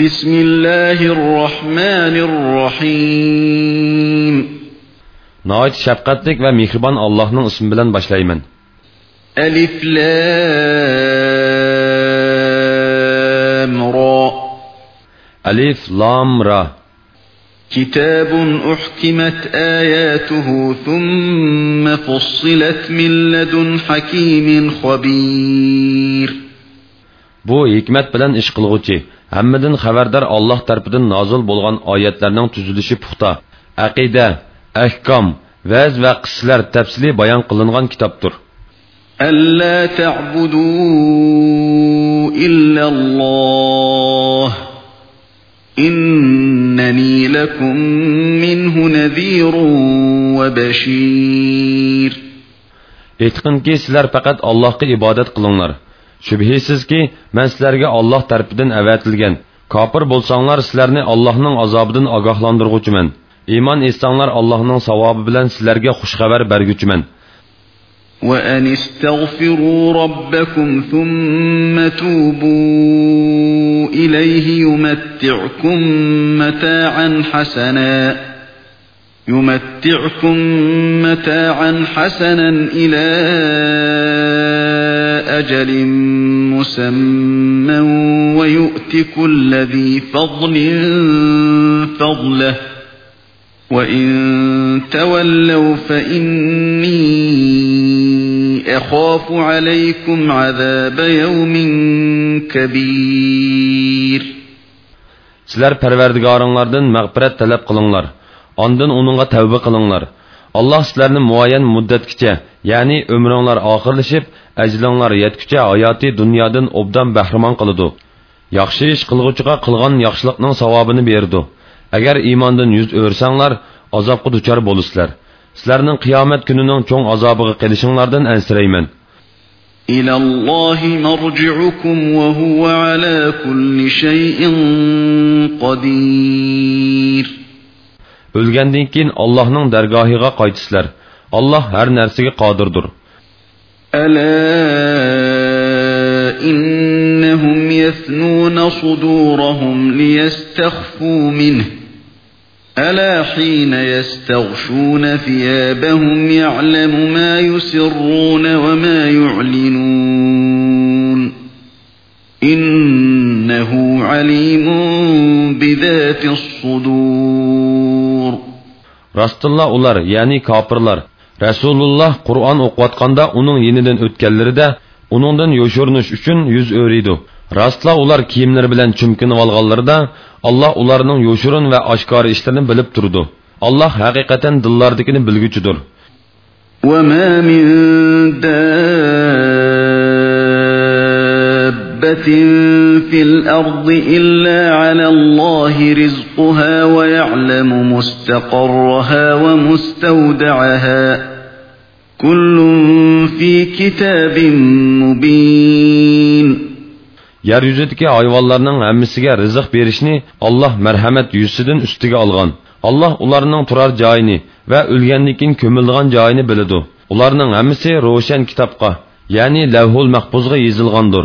بسم الله الرحمن الرحيم Nəhayət şəfqətlik və mehriban Allah'ın ismi bilan başlayman. ألف لام را Alif, Lam, Ra. كتاب أحكمت آياته ثم فصلت من لدن حكيم خبير Bu hikmet bilan ish qilg'uchi, hammadan xabardor Alloh tarafidan nozil bo'lgan oyatlarning tuzilishi puxta, aqida, ahkom, vaz va qissalar tafsili bayon qilingan kitobdir. ألا تعبدوا إلا الله إنني لكم منه نذير وبشير Aytqinki, sizlar faqat Allohga ibodat qilinglar. Shubhisizki, men sizlarga Alloh tarafidan avatilgan. Kofir bo'lsanglar, sizlarni Allohning azobidan ogohlantirguchiman. Iymon etsanglar, Allohning savobi bilan sizlarga xush xabar berguchiman. وأن استغفروا ربكم ثم توبوا إليه يمتعكم متاعا حسنا يمتعكم متاعا حسنا إلى أجل مسمى ويؤت كل ذي فضل فضله وَإِن تَوَلَّوْا فَإِنِّي أَخَافُ عَلَيْكُمْ عَذَابَ يَوْمٍ كَبِيرٍ Sizlar Parvardigoringlardan mag'firat talab qilinglar. Ondan uningga tavba qilinglar. Alloh sizlarni muayyan muddatgacha, ya'ni umringlar oxirlashib, ajlinglar yetguncha hayoti dunyodan obdan bahramon qiladi. Yaxshi ish qilguvchiga qilgan yaxshilikning savobini berdi. Agar iymondan yuz o'rsanglar, azobga duchor bo'lasizlar. Sizlarning qiyomat kunining cho'ng azobiga qilishinglardan ansirayman. إِلَى اللَّهِ مَرْجِعُكُمْ وَهُوَ عَلَى كُلِّ شَيْءٍ قَدِيرٌ O'lgandan keyin Allohning dargohiga qaytisizlar. Alloh har narsaga qodirdir. ألا إنهم يثنون صدورهم ليستخفوا منه ألا حين يستغشون ثيابهم يعلم ما يسرون وما يعلنون إنه عليم بذات الصدور Rastilla ular, ya'ni kofirlar, Rasululloh Qur'on o'qiyotganda uning yenidan o'tganlarida uningdan yo'shurinish uchun yuz o'riydi. Rastla ular kiyimlari bilan chumkinib olganlarida Alloh ularning yo'shirin va oshkor ishlarini bilib turdi. Alloh haqiqatan dillardagini bilguchidir. وما من دابة في الأرض إلا على الله رزقها ويعلم مستقرها ومستودعها كل في كتاب مبين Yeryüzidagi hayvonlarning hammasiga rizq berishni Alloh marhamat yuzidan ustiga olgan. Alloh ularning turar joyini va o'lgandan keyin ko'milgan joyini biladi. Ularning hammasi ro'shan kitobga, ya'ni Lavhul Mahfuzga yozilgandir.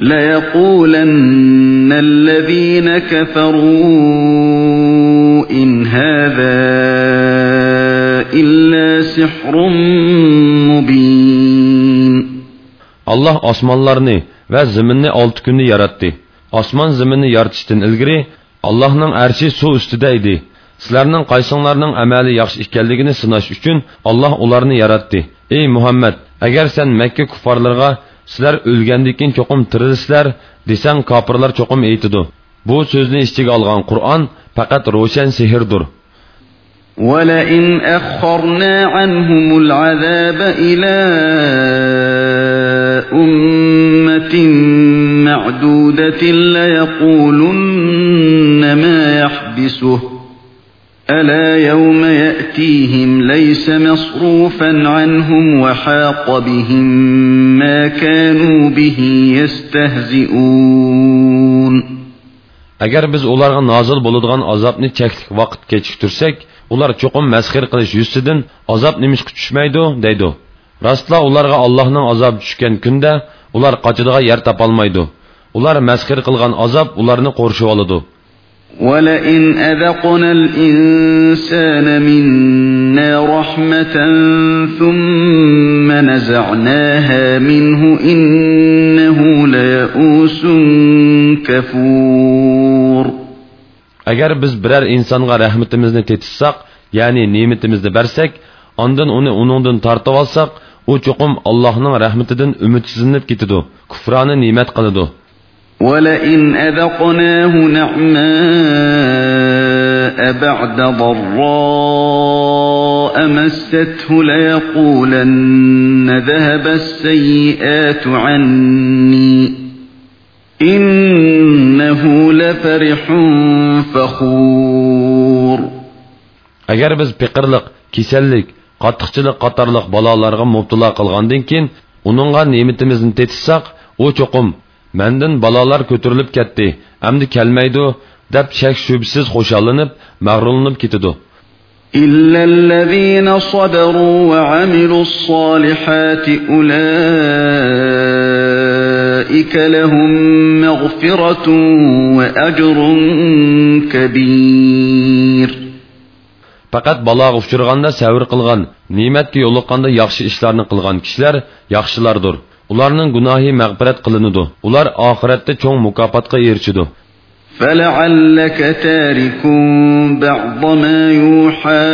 ليقولن الذين كفروا إن هذا إلا سحر مبين Allah osmonlarni va zaminni 6 kunda yaratdi. Osmon zaminni yaratishdan ilgari Allohning arshi suv ustida edi. Sizlarning qaysinglarning amali yaxshi ekanligini sinash uchun Alloh ularni yaratdi. Ey Muhammad, agar sen Makka kuffarlarga sizlar o'lgandan keyin cho'qim tirilsizlar desang kofirlar cho'qim aytidi. Bu so'zni ichiga olgan Qur'on faqat ro'shan sehrdir. ولئن أخرنا عنهم العذاب إلى أمة معدودة ليقولن ما يحبسه ألا يوم يأتيهم ليس مصروفا عنهم وحاق بهم ما كانوا به يستهزئون agar biz ularga nozil bo'ladigan azobni cheklik vaqt kechiktirsak ular cho'qim masxir qilish yuzidan azob nimishqa tushmaydi deydi rostla ularga allohning azobi tushgan kunda ular qochadigan yer topolmaydi ular masxir qilgan azob ularni qo'rshib oladi ولئن أذقنا الإنسان منا رحمة ثم نزعناها منه إنه ليئوس كفور agar biz biror insonga rahmatimizni tetishsak ya'ni ne'matimizni bersak ondan uni uningdan tortib olsak u cho'qim allohning rahmatidan umidsizlanib ketadi kufroni ne'mat qiladi ولئن أذقناه نعماء بعد ضراء مسته ليقولن ذهب السيئات عني إنه لفرح فخور. اگر بز بقرلق كسلق قطخچلق قطرلق بلالارغا مبتلا قلغاندين كين ونونغا نيمتمزن تتساق أو چوقم mandan balolar ko'tarilib ketdi amdi kelmaydi deb shak shubsiz xushallanib mag'rurlanib ketadi إلا الذين صبروا وعملوا الصالحات أولئك لهم مغفرة وأجر كبير faqat baloga uchirganda savr qilgan ne'matga yo'liqqanda yaxshi ishlarni qilgan kishilar yaxshilardir ularning gunohi mag'firat qilinadi ular oxiratda cho'ng mukofotga erishadi فلعلك تارك بعض ما يوحى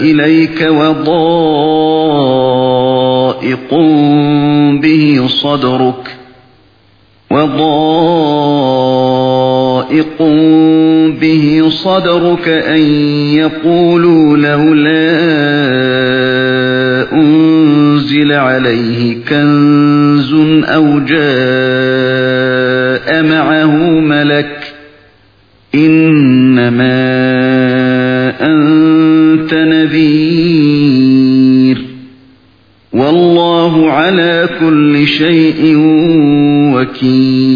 إليك وضائق به صدرك وضائق به صدرك أن يقولوا لولا أنزل عليه كنز أو جاء معه ملك إنما أنت نذير والله على كل شيء وكيل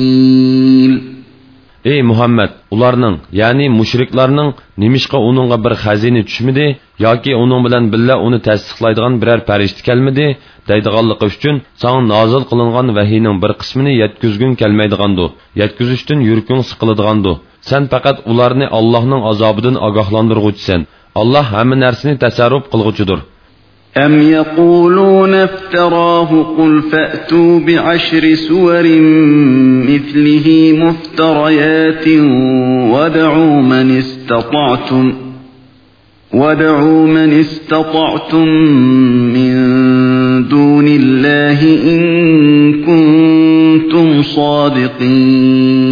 ey muhammad ularning ya'ni mushriklarning nimishqa uningga bir xazina tushmidi yoki uning bilan billa uni tasdiqlaydigan biror farishta kelmidi deydiganligi uchun sana nozil qilingan vahiyning bir qismini yetkizgun kelmaydigandu yetkizishdan yurking siqiladigandu. Sen faqat ularni allohning azobidan ogohlantirg'uchisan. Alloh hamma narsani tasarruf qilg'uchidir. أم يقولون افتراه قل فأتوا بعشر سور مثله مفتريات وادعوا من استطعتم وادعوا من استطعتم من دون الله إن كنتم صادقين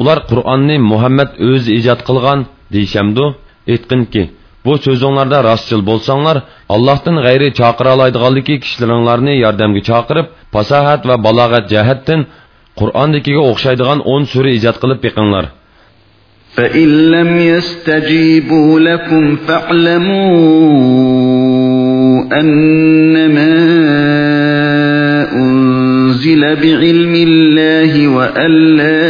ular qur'onni muhammad o'zi ijod qilgan deyishamdu aytqinki bu so'zinglarda rostchil bo'lsanglar allohdan g'ayri chaqira oladiganligi kishilaringlarni yordamga chaqirib fasohat va balog'at jihatdan qur'ondagiga o'xshaydigan o'n sura ijod qilib beqinglar فإن لم يستجيبوا لكم فاعلموا أنما أنزل بعلم الله وأن لا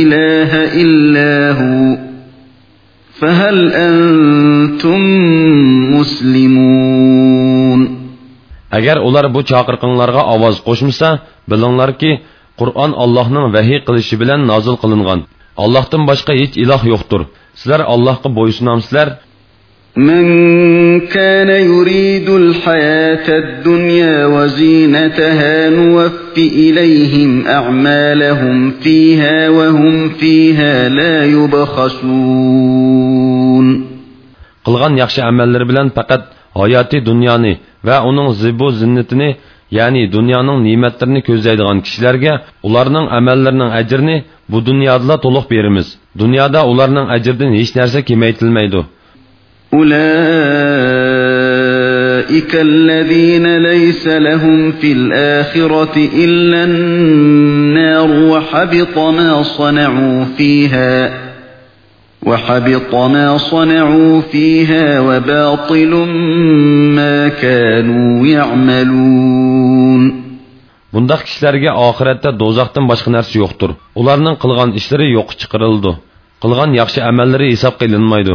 إله إلا هو فهل أنتم مسلمون agar ular bu chaqirqinglarga ovoz qo'shmasa bilinglarki qur'on allohning vahiy qilishi bilan nozil qilingan allohdan boshqa hech iloh yo'qdir sizlar allohga bo'ysunamsizlar من كان يريد الحياة الدنيا وزينتها نوف إليهم أعمالهم فيها وهم فيها لا يبخسون qilgan yaxshi amallari bilan faqat hayotiy dunyoni va uning zibu zinnatini ya'ni dunyoning ne'matlarini ko'zlaydigan kishilarga ularning amallarining ajrini bu dunyoda to'liq beramiz dunyoda ularning ajridan hech narsa kamaytirilmaydi أولئك الذين ليس لهم في الآخرة إلا النار وحبط ما صنعوا فيها وحبط ما صنعوا فيها وباطل ما كانوا يعملون Bundaq kishilarga oxiratda do'zaxdan boshqa narsa yo'qdir. Ularning qilgan ishlari yo'q chiqarildi. Qilgan yaxshi amallari hisob qilinmaydi.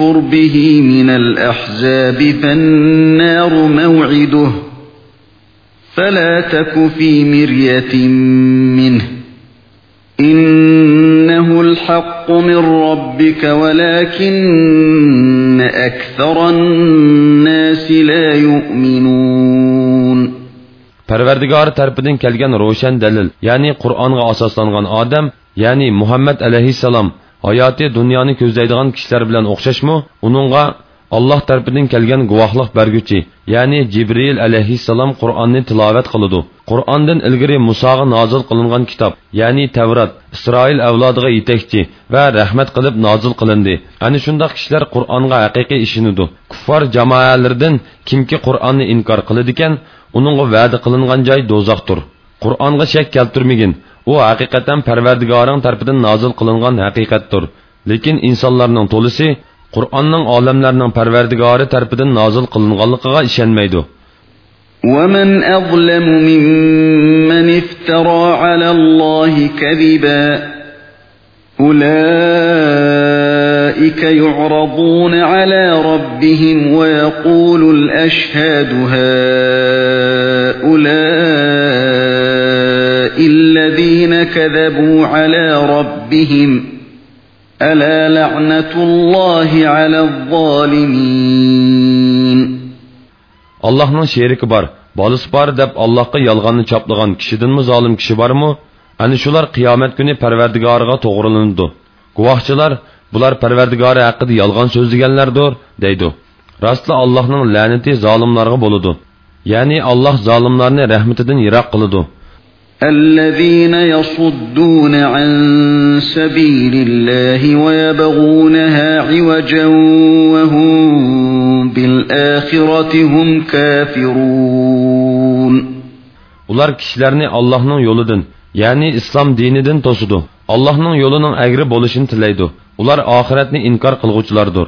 به من الأحزاب فالنار موعده فلا تك في مرية منه إنه الحق من ربك ولكن أكثر الناس لا يؤمنون Parvardigor tarafidan kelgan ro'shan dalil, ya'ni Qur'onga asoslangan odam, ya'ni Muhammad alayhissalom hayoti dunyoni ko'zlaydigan kishilar bilan o'xshashmi uningga alloh tarafidan kelgan guvohlik berguchi ya'ni jibril alayhissalom qur'onni tilovat qiladi qur'ondan ilgari musoga nozil qilingan kitob ya'ni tavrat isroil avlodiga yetakchi va rahmat qilib nozil qilindi. Ana shundoq kishilar qur'onga haqiqiy ishonadi kuffar jamoalardan kimki qur'onni inkor qiladigan uningga va'da qilingan joy do'zaxdir. Qur'onga shak keltirmagin u haqiqatan parvardigoring tarafidan nozil qilingan haqiqatdir lekin insonlarning to'lisi qur'onning olamlarning parvardigori tarafidan nozil qilinganligiga ishonmaydi ومن أظلم ممن افترى على الله كذبا أولئك يعرضون على ربهم ويقول الأشهاد هؤلاء أُولَئِكَ الَّذِينَ كَذَبُوا عَلَى رَبِّهِمْ أَلَا لَعْنَةُ اللَّهِ عَلَى الظَّالِمِينَ Allah'ın şeriki var, balası var deb Allah'a yalganını çaplagan kişiden mi zalim kişi var mı? Ani şular qiyomat kuni Parvardigoriga to'g'rilanadi. Guvohchilar bular Parvardigori haqida yolg'on so'z deganlardir, deydi. Rostla Allohning la'nati zolimlarga bo'ladi. Ya'ni Alloh zolimlarni rahmatidan yiroq qiladi. الذين يصدون عن سبيل الله ويبغونها عوجا وهم بالآخرة هم كافرون Ular kishilarni Allohning yo'lidan, ya'ni islom dinidan to'sidi. Allohning yo'lining agri bo'lishini tilaydi. Ular oxiratni inkor qilguvchilardir.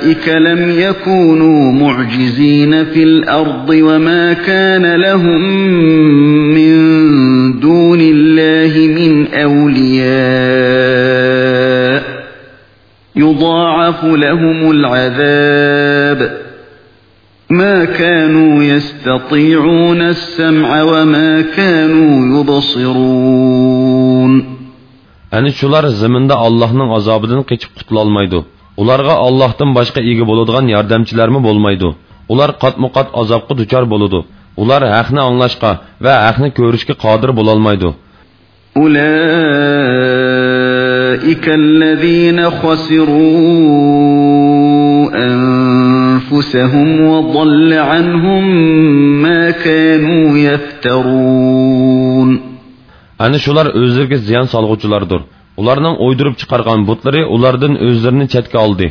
أولئك لم يكونوا معجزين في الأرض وما كان لهم من دون الله من أولياء يضاعف لهم العذاب ما كانوا يستطيعون السمع وما كانوا يبصرون Ani shular zaminda Allohning azobidan qechib qutulolmaydi. ularga Allohdan boshqa ega bo'ladigan yordamchilarmi bo'lmaydi. Ular qatmuqat azobga duchor bo'ladi. Ular haqni anglashga va haqni ko'rishga qodir bo'lolmaydi. Ularikallazina khasiru anfusahum va dalla anhum ma kanu yaftarun. Ana shular o'zlariga ziyon solg'uvchilardir. Ularning o'ydirib chiqargan butlari ulardan o'zlarini chetga oldi.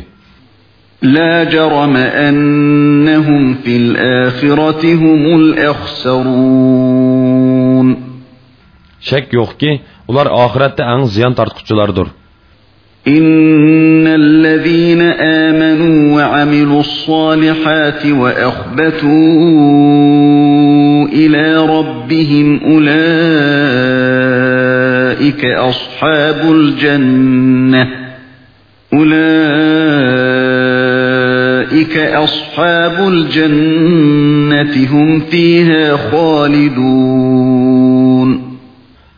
لا جرم أنهم في الآخرة هم الأخسرون Shak yo'qki, ular oxiratda eng ziyon tortquchilardir. إن الذين آمنوا وعملوا الصالحات وأخبتوا إلى ربهم أولئك أصحاب الجنة أولئك أصحاب الجنة هم فيها خالدون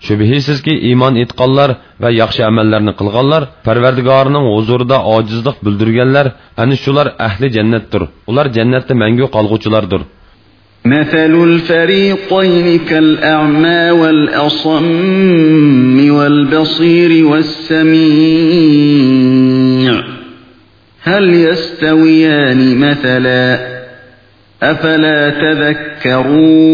shubhisizki iymon etqanlar va yaxshi amallarni qilganlar parvardigorining huzurida ojizlik bildirganlar ana shular ahli jannatdir ular jannatda mangu qolg'uvchilardir مثل الفريقين كالأعمى والأصم والبصير والسميع هل يستويان مثلا أفلا تذكرون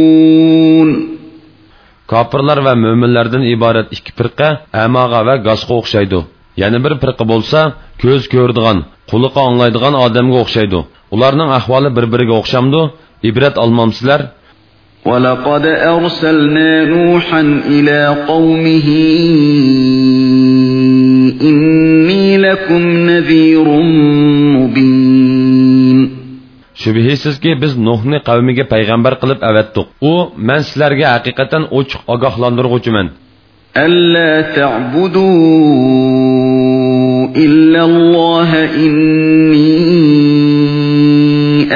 Kafirlar va mo'minlardan iborat ikki firqa amaga va gazga o'xshaydi. Yana bir firqa bo'lsa, ko'z ko'radigan, quliqi anglaydigan odamga o'xshaydi. Ularning ahvoli bir-biriga o'xshamdi. Ibrat olmamsizlar? ولقد أرسلنا نوحا إلى قومه إني لكم نذير مبين Shubhisizki biz Nuhni qavmiga payg'ambar qilib avatdiq. U men sizlarga haqiqatan ochiq ogohlantiruvchiman. ألا تعبدوا إلا الله إني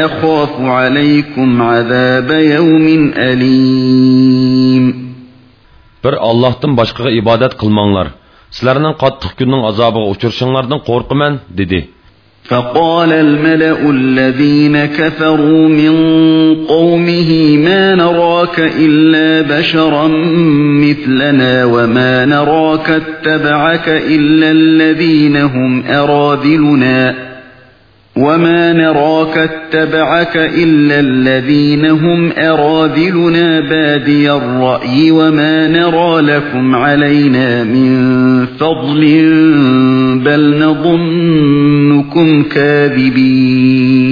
أخاف عليكم عذاب يوم أليم. بر الله تن باشقا عبادت قلمانلار سلرنن قطق كنن عذابه اوچرشنلاردن قورقمن ددي فقال الملأ الذين كفروا من قومه ما نراك إلا بشرا مثلنا وما نراك اتبعك إلا الذين هم أراذلنا. وما نراك اتبعك إلا الذين هم أراذلنا بادي الرأي وما نرى لكم علينا من فضل بل نظنكم كاذبين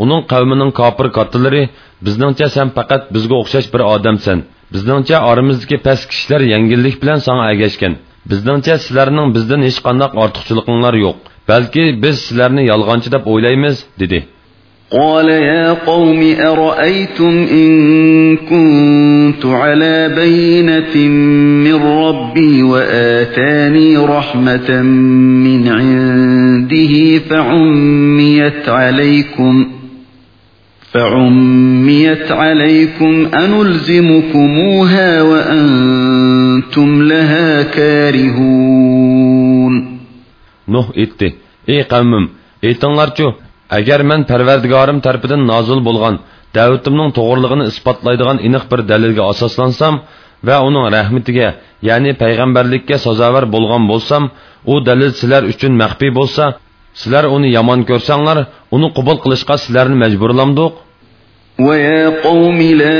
Onun qavmining kofir kattalari bizningcha sen faqat bizga o'xshash bir odamsan. Bizningcha oramizdagi past kishilar yengillik bilan sana agashgan. Bizningcha sizlarning bizdan hech qanday ortiqchiligingiz yo'q. Balki biz sizlarni yolg'onchi deb o'ylaymiz dedi قال يا قوم أرأيتم إن كنت على بينة من ربي وآتاني رحمة من عنده فعميت عليكم فعميت عليكم أنلزمكموها وأنتم لها كارهون. nuh aytdi ey qavmim aytinglarchu agar man parvardigorim tarafidan nozil bo'lgan da'vatimning to'g'riligini isbotlaydigan aniq bir dalilga asoslansam va uning rahmatiga ya'ni payg'ambarlikka sazovor bo'lgan bo'lsam u dalil sizlar uchun maxfiy bo'lsa sizlar uni yomon ko'rsanglar uni qubul qilishga sizlarni majburlamdiq ويا قوم لا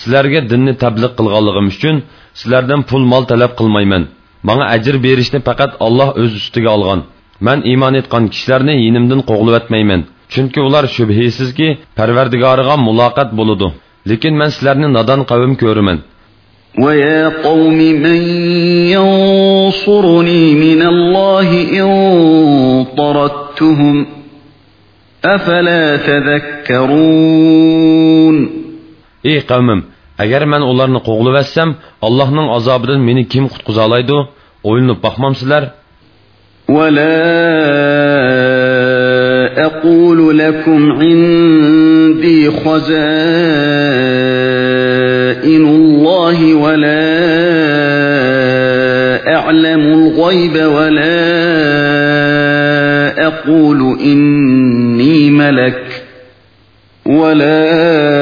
sizlarga dinni tabliq qilganligim uchun sizlardan pul mol talab qilmayman manga ajr berishni faqat olloh o'z ustiga olgan man iymon etgan kishilarni yinimdan qo'g'livatmayman chunki ular shubhisizki parvardigoriga muloqot bo'ludi lekin man sizlarni nodon qavm ko'raman ويا قوم من ينصرني من الله إن طردتهم أفلا تذكرون ey qavmim agar man ularni qo'g'livassam allohning azobidan meni kim qutqiza oladi o'ylinib boqmamsizlar ولا أقول لكم عندي خزائن الله ولا أعلم الغيب ولا أقول إني ملك ولا أقول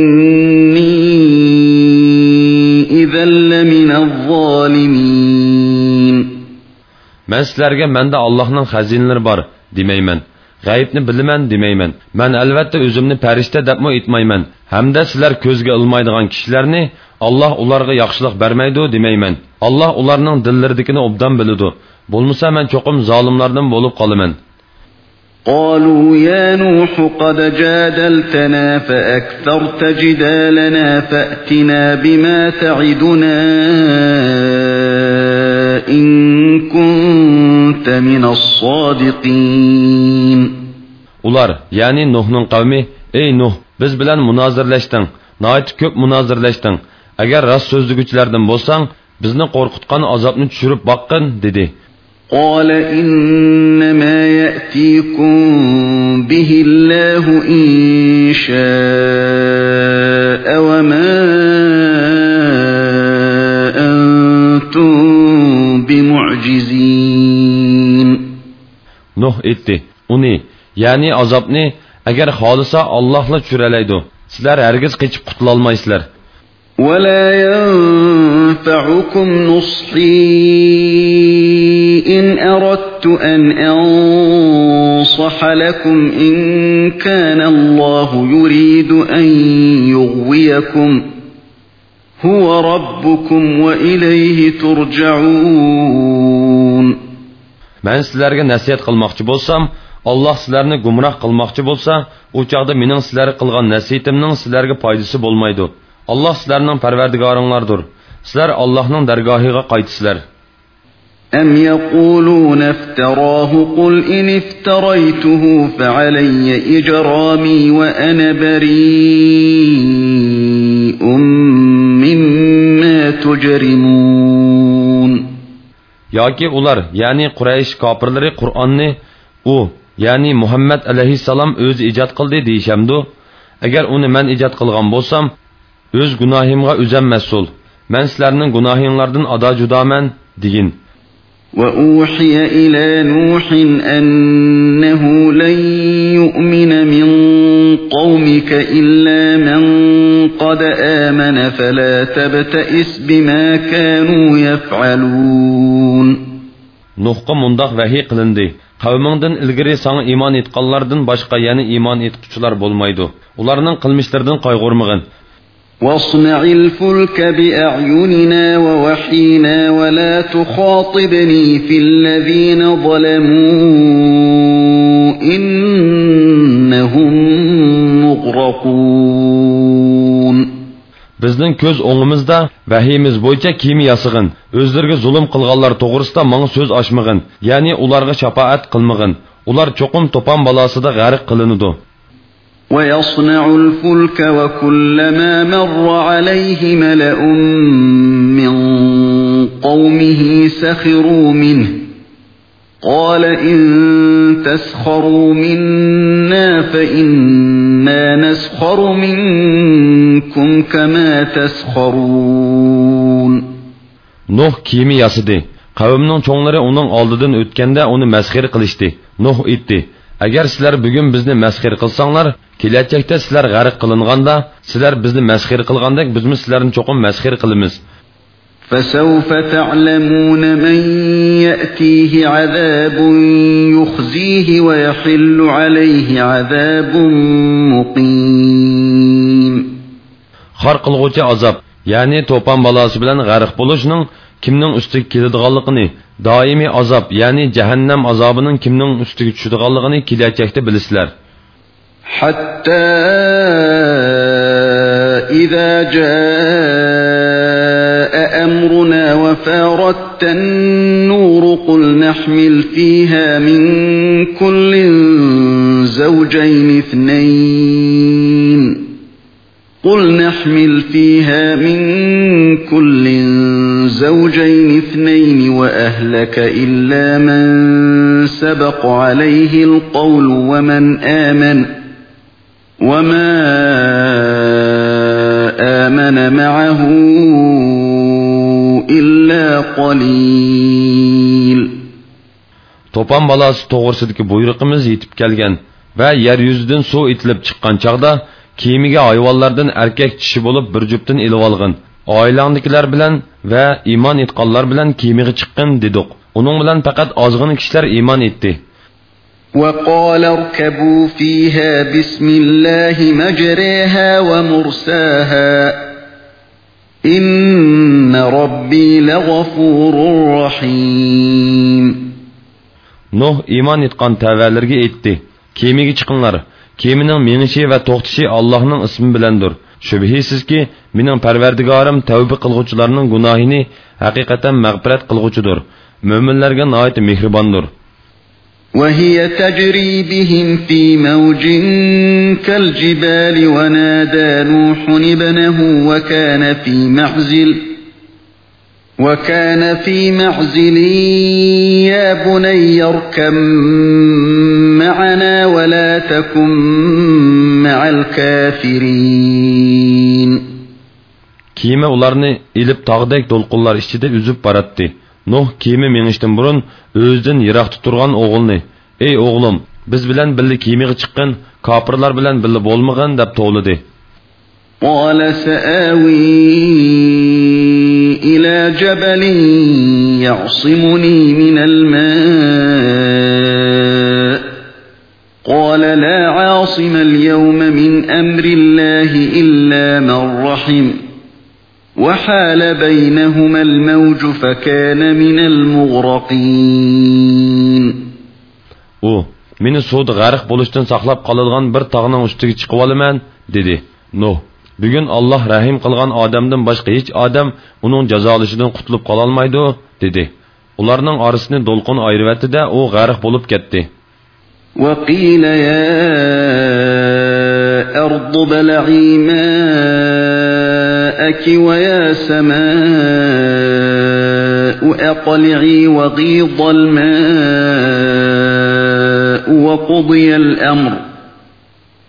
man sizlarga manda allohning xazinalari bor demayman g'ayibni bilaman demayman man albatta o'zimni farishta debmi aytmayman hamda sizlar ko'zga ilmaydigan kishilarni alloh ularga yaxshilik bermaydi demayman alloh ularning dillaridikini obdan biladi bo'lmasa man cho'qim zolimlardan bo'lib qolaman قالوا يا نوح قد جادلتنا فأكثرت جدالنا فأتنا بما تعدنا إن كنت من الصادقين Ular, yani Nuh'nun kavmi, ey Nuh, biz bilen münazirleştin, nait köp münazirleştin. Eğer rast sözlügüçlerden bolsan, bizni korkutkan azapını düşürüp bakkın, dedi. قال إنما يأتيكم به الله إن شاء وما Nuh etti. Uni, yani azapni, eğer halisa Allah'la çürelaydı. Sizler hergiz keçip kutulalmaysizlar. ولا ينفعكم نصحي إن أردت أن أنصح لكم إن كان الله يريد أن يغويكم هو ربكم وإليه ترجعون Ben sizlarga nasihat qilmoqchi bo'lsam, Alloh sizlarni gumroh qilmoqchi bo'lsa, u chaqda mening sizlarga qilgan nasihatimning sizlarga foydasi bo'lmaydi. Allah sizlarning parvardigoringlardir. Sizlar Allohning dargohiga qaytisizlar. أم يقولون افتراه قل إن افتريته فعلي إجرامي وأنا بريء مما تجرمون yoki ular ya'ni quraysh kofirlari qur'onni u ya'ni muhammad alayhissalom o'zi ijod qildi deyishamdu agar uni man ijod qilgan bo'lsam o'z gunohimga o'zam mas'ul man sizlarning gunohinglardan ado judoman degin وأوحي إلى نوح أنه لن يؤمن من قومك إلا من قد آمن فلا تبتئس بما كانوا يفعلون Nuhqa mundaq vahiy qilindi. Qavmingdan ilgari sana iymon etganlardan boshqa yana iymon etquchilar bo'lmaydi. Ularning qilmishlaridan qayg'urmag'in. واصنع الفلك بأعيننا ووحينا ولا تخاطبني في الذين ظلموا إنهم مغرقون Bizning ko'z o'ngimizda vahiyimiz bo'yicha kiyim yasig'in. O'zlariga zulm qilganlar to'g'risida menga so'z ochmag'in, ya'ni ularga shafaat qilmag'in. Ular cho'qim to'pon balosida g'arq qilinadi. ويصنع الفلك وكلما مر عليه ملأ من قومه سخروا منه قال إن تسخروا منا فإنا نسخر منكم كما تسخرون Nuh kimi yasıdı. Kavimnin çoğunları onun aldıdın ötkende onu meskiri kılıçtı. Nuh itti. Agar sizlar bugun bizni masxir qilsanglar kelajakda sizlar g'arq qilinganda sizlar bizni masxir qilgandek bizmi sizlarni cho'qim masxir qilamiz فسوف تعلمون من يأتيه عذاب يخزيه ويحل عليه عذاب مقيم xor qilg'uvchi azob ya'ni to'pon balosi bilan g'arq bo'lishning kimning ustiga keladiganligini doimiy azob ya'ni jahannam azobining kimning ustiga tushadiganligini kelajakda bilasizlar حتى إذا جاء أمرنا وفارت النور قل نحمل فيها من كل زوجين اثنين قل نحمل فيها من كل زوجين اثنين وأهلك إلا من سبق عليه القول ومن آمن وما آمن معه إلا قليل to'pon balasi to'g'risidagi buyruqimiz yetib kelgan va yer yuzidan suv itilib chiqqan chog'da kiyimiga hayvonlardan erkak kishi bo'lib bir olg'in oilangdikilar bilan va iymon etqonlar bilan kiyimiga chiqqin dedik uning bilan faqat ozg'in kishilar iymon etdi وقال اركبوا فيها بسم الله مجريها ومرساها إن ربي لغفور رحيم nuh iymon etgan tavalarga aytdi kemaga chiqinglar kemaning menishi va to'xtashi allohning ismi bilandir shubhisizki mening parvardigorim tavba qilg'uvchilarning gunohini haqiqatan mag'firat qilg'uchidir mo'minlarga nihoyat mehribondir وهي تجري بهم في موج كالجبال ونادى نوح ابنه وكان في معزل وكان في معزل يا بني اركب معنا ولا تكن مع الكافرين kema ularni ilib tog'dek to'lqinlar ichida uzib boratdi nuh kema mengishdan burun o'zidan yiroqda turgan o'g'ilni ey o'g'lim biz bilan birga kemaga chiqqin kofirlar bilan birga bo'lmag'in deb tovladi قال سآوي إلى جبل يعصمني من الماء قال لا عاصم اليوم من أمر الله إلا من رحم وحال بينهما الموج فكان من المغرقين u meni suvda g'arq bo'lishdan saqlab qoladigan bir tog'ning ustiga chiqib olaman dedi nuh bugun olloh rahim qilgan odamdan boshqa hech odam uning jazolashidan qutulib qololmaydi dedi ularning orasini do'lqin ayrivatida u g'arq bo'lib ketdi وقيل يا أرض بلعي ماءك ويا سماء أقلعي وغيض الماء وقضي الأمر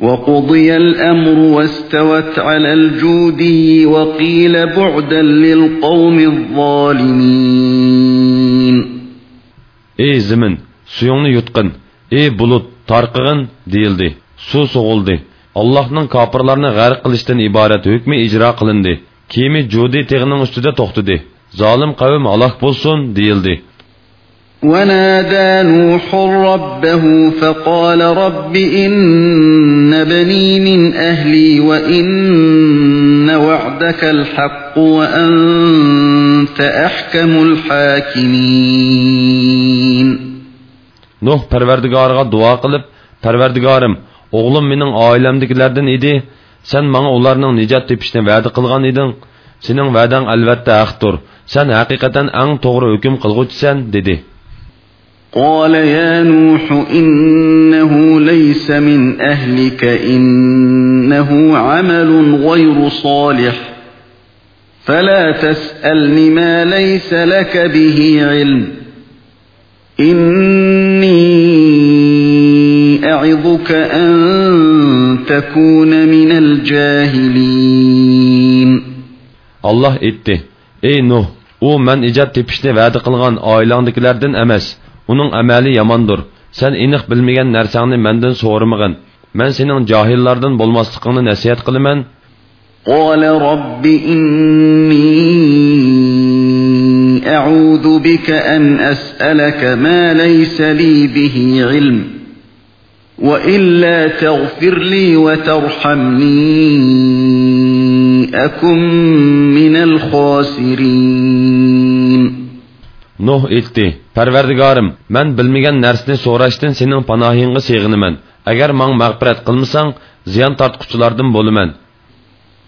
وقضي الأمر واستوت على الجودي وقيل بعدا للقوم الظالمين. ey zimin suyungni yutqin ey bulut tarqig'in deyildi suv so'g'ildi allohning kofirlarni g'arq qilishdan iborat hukmi ijro qilindi kemi judi teg'ning ustida to'xtadi zolim qavm halok bo'lsin deyildi ونادى نوح ربه فقال رب إن بني من أهلي وإن وعدك الحق وأنت أحكم الحاكمين nuh parvardigoriga duo qilib parvardigorim o'g'lim mening oilamdagilardan edi sen manga ularning nijot tepishni va'da qilgan eding sening va'dang albatta haqdir sen haqiqatan eng to'g'ri hukm qilg'uchisan dedi قال يا نوح إنه ليس من أهلك إنه عمل غير صالح فلا تسألني ما ليس لك به علم إني أعظك أن تكون من الجاهلين Allah aytdi ey nuh u man ijod tepishni va'da qilgan oilangdagilardan emas uning amali yomondir sen aniq bilmagan narsangni mendan so'ramag'in man sening johillardan bo'lmasligingni nasihat qilaman قال رب إني أعوذ بك أن أسألك ما ليس لي به علم وإلا تغفر لي وترحمني أكن من الخاسرين nuh aytdi parvardigorim man bilmagan narsani so'rashdan sening panohingga seg'inaman agar mang mag'firat qilmasang ziyon tortquchilardan bo'laman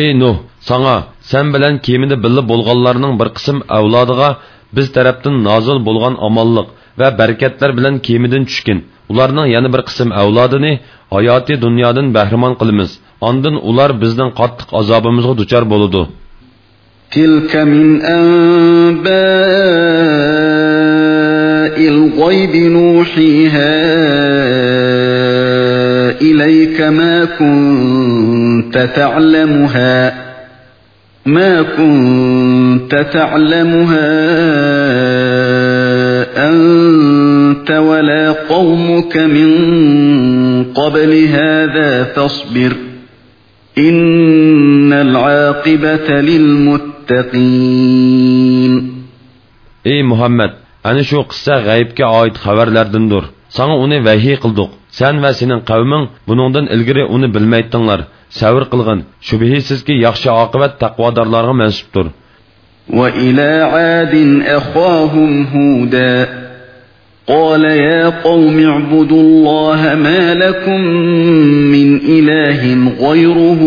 ey nuh sanga sen bilan kemida birga bo'lganlarning bir qism avlodiga biz tarafdan nozil bo'lgan omonliq va barakatlar bilan kemidan tushgin ularning yana bir qism avlodini hayoti dunyodan bahramon qilamiz ondin ular bizning qattiq azobimizga duchor bo'ladi من أنباء الغيب الغيب نوحيها إليك ما كنت تعلمها ما كنت تعلمها أنت ولا قومك من قبل هذا فاصبر إن العاقبة للمتقين Ey Muhammed, ana shu qissa g'aybga oid xabarlardandir. Sana uni vahiy qildik. Sen va sening qavming buningdan ilgari uni bilmaydinglar. Savr qilgin. Shubhisizki yaxshi oqibat taqvodorlarga mansubdir. وإلى عاد أخاهم هودا قال يا قوم اعبدوا الله ما لكم من إله غيره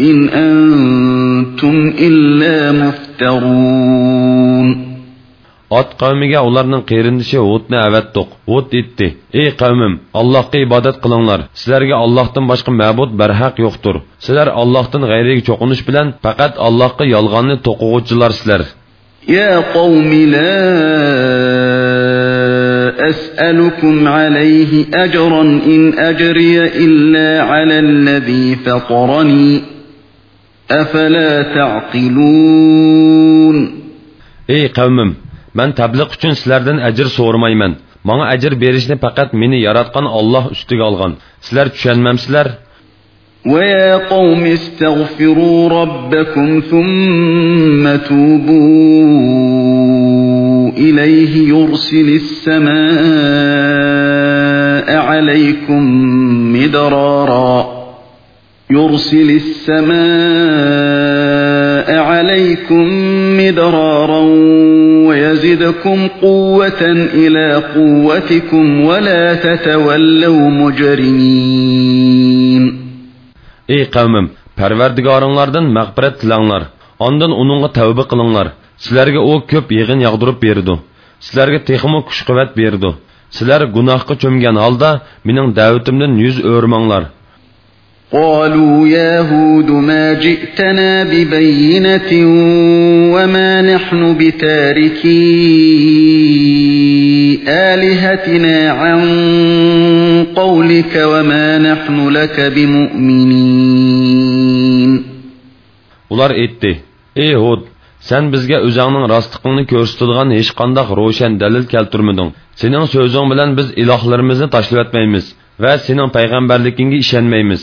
إن أنتم إلا مفترون Ot qavmiga ularning qerindishi Hudni avatdiq. Hud etdi: "Ey qavmim, Allohga ibodat qilinglar. Sizlarga Allohdan boshqa ma'bud barhaq yo'qdir. Sizlar Allohdan g'ayriga cho'qinish bilan faqat Allohga yolg'onni to'quvchilarsizlar." يا قوم لا أسألكم عليه أجرا إن أجري إلا على الذي فطرني أفلا تعقلون Ey qavmim, men tabliq uchun sizlardan ajr so'ramayman. Menga ajr berishni faqat meni yaratgan Alloh ustiga olgan. Sizlar tushunmamsizlar? ويا قوم استغفروا ربكم ثم توبوا إليه يرسل السماء عليكم مدرارا يرسل السماء عليكم مدرارا ويزدكم قوة إلى قوتكم ولا تتولوا مجرمين Ey qavmim, Parvardigoringlardan mag'firat tilanglar. Ondan uningga tavba qilinglar. Sizlarga u ko'p yig'in yog'dirib berdi. Sizlarga texmo kuch-quvvat berdi. Sizlar gunohga cho'mgan holda mening da'vatimdan yuz o'rmanglar. قالوا يا هود ما جئتنا ببينة وما نحن بتاركي آلهتنا عن قولك وما نحن لك بمؤمنين Ular aytdi: "Ey Hud, sen bizga o'zingning rostligingni ko'rsatadigan hech qanday ro'shan dalil keltirmading. Sening so'zing bilan biz ilohlarimizni tashlab etmaymiz va sening payg'ambarligingga ishonmaymiz.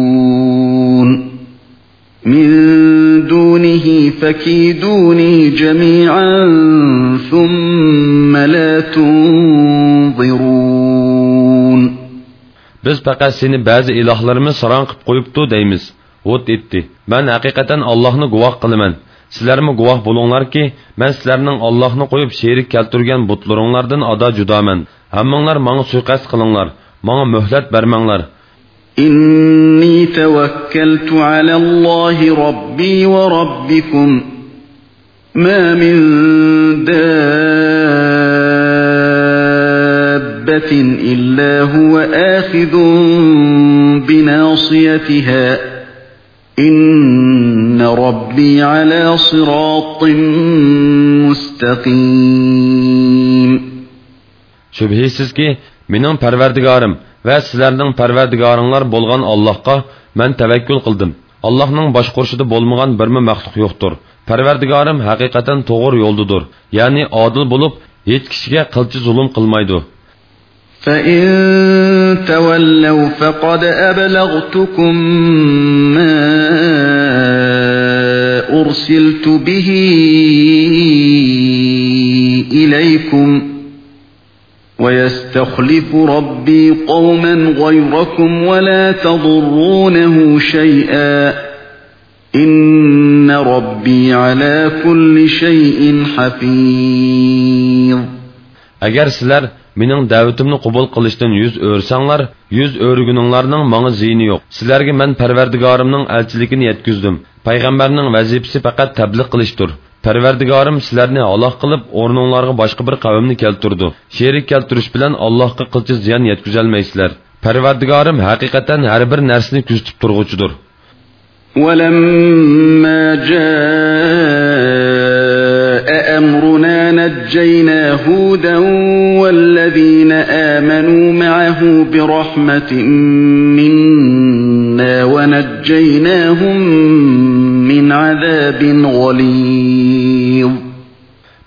فكيدوني جميعا ثم لا تنظرون Biz faqat seni ba'zi ilohlarimiz saron qilib qo'yibdi deymiz. Hud etdi. Men haqiqatan Allohni guvoh qilaman. Sizlarmi guvoh bo'linglarki, men sizlarning Allohni qo'yib sherik keltirgan butlaringlardan ado judaman. Hammanglar menga suiqasd qilinglar. Menga muhlat bermanglar. إني توكلت على الله ربي وربكم. ما من دابة إلا هو آخذ بناصيتها. إن ربي على صراط مستقيم. Shubhisizki, mening Parvardigorim va sizlarning Parvardigoringlar bo'lgan Allohga men tavakkul qildim. Allohning boshqurishida bo'lmagan birma maxluq yo'qdir. Parvardigorim haqiqatan to'g'ri yo'ldadir, ya'ni odil bo'lib, hech kishiga qilchi zulm qilmaydi. فإن تولوا فقد أبلغتكم ما أرسلت به إليكم ويستخلف ربي قوما غيركم ولا تضرونه شيئا إن ربي على كل شيء حفيظ agar sizlar mening da'vatimni qabul qilishdan yuz o'rsanglar yuz o'rguninglarning manga ziyni yo'q sizlarga man parvardigorimning elchiligini yetkazdim payg'ambarning vazifasi faqat tabliq qilishdir parvardigorim sizlarni aloq qilib o'rninglarga boshqa bir qavmni keltirdi sherik keltirish bilan allohga qilcha ziyon yetkazolmaysizlar parvardigorim haqiqatan har bir narsani kuzatib turg'uchidir ولما جاء أمرنا نجينا هودا والذين آمنوا معه برحمة منا ونجيناهم من عذاب غليظ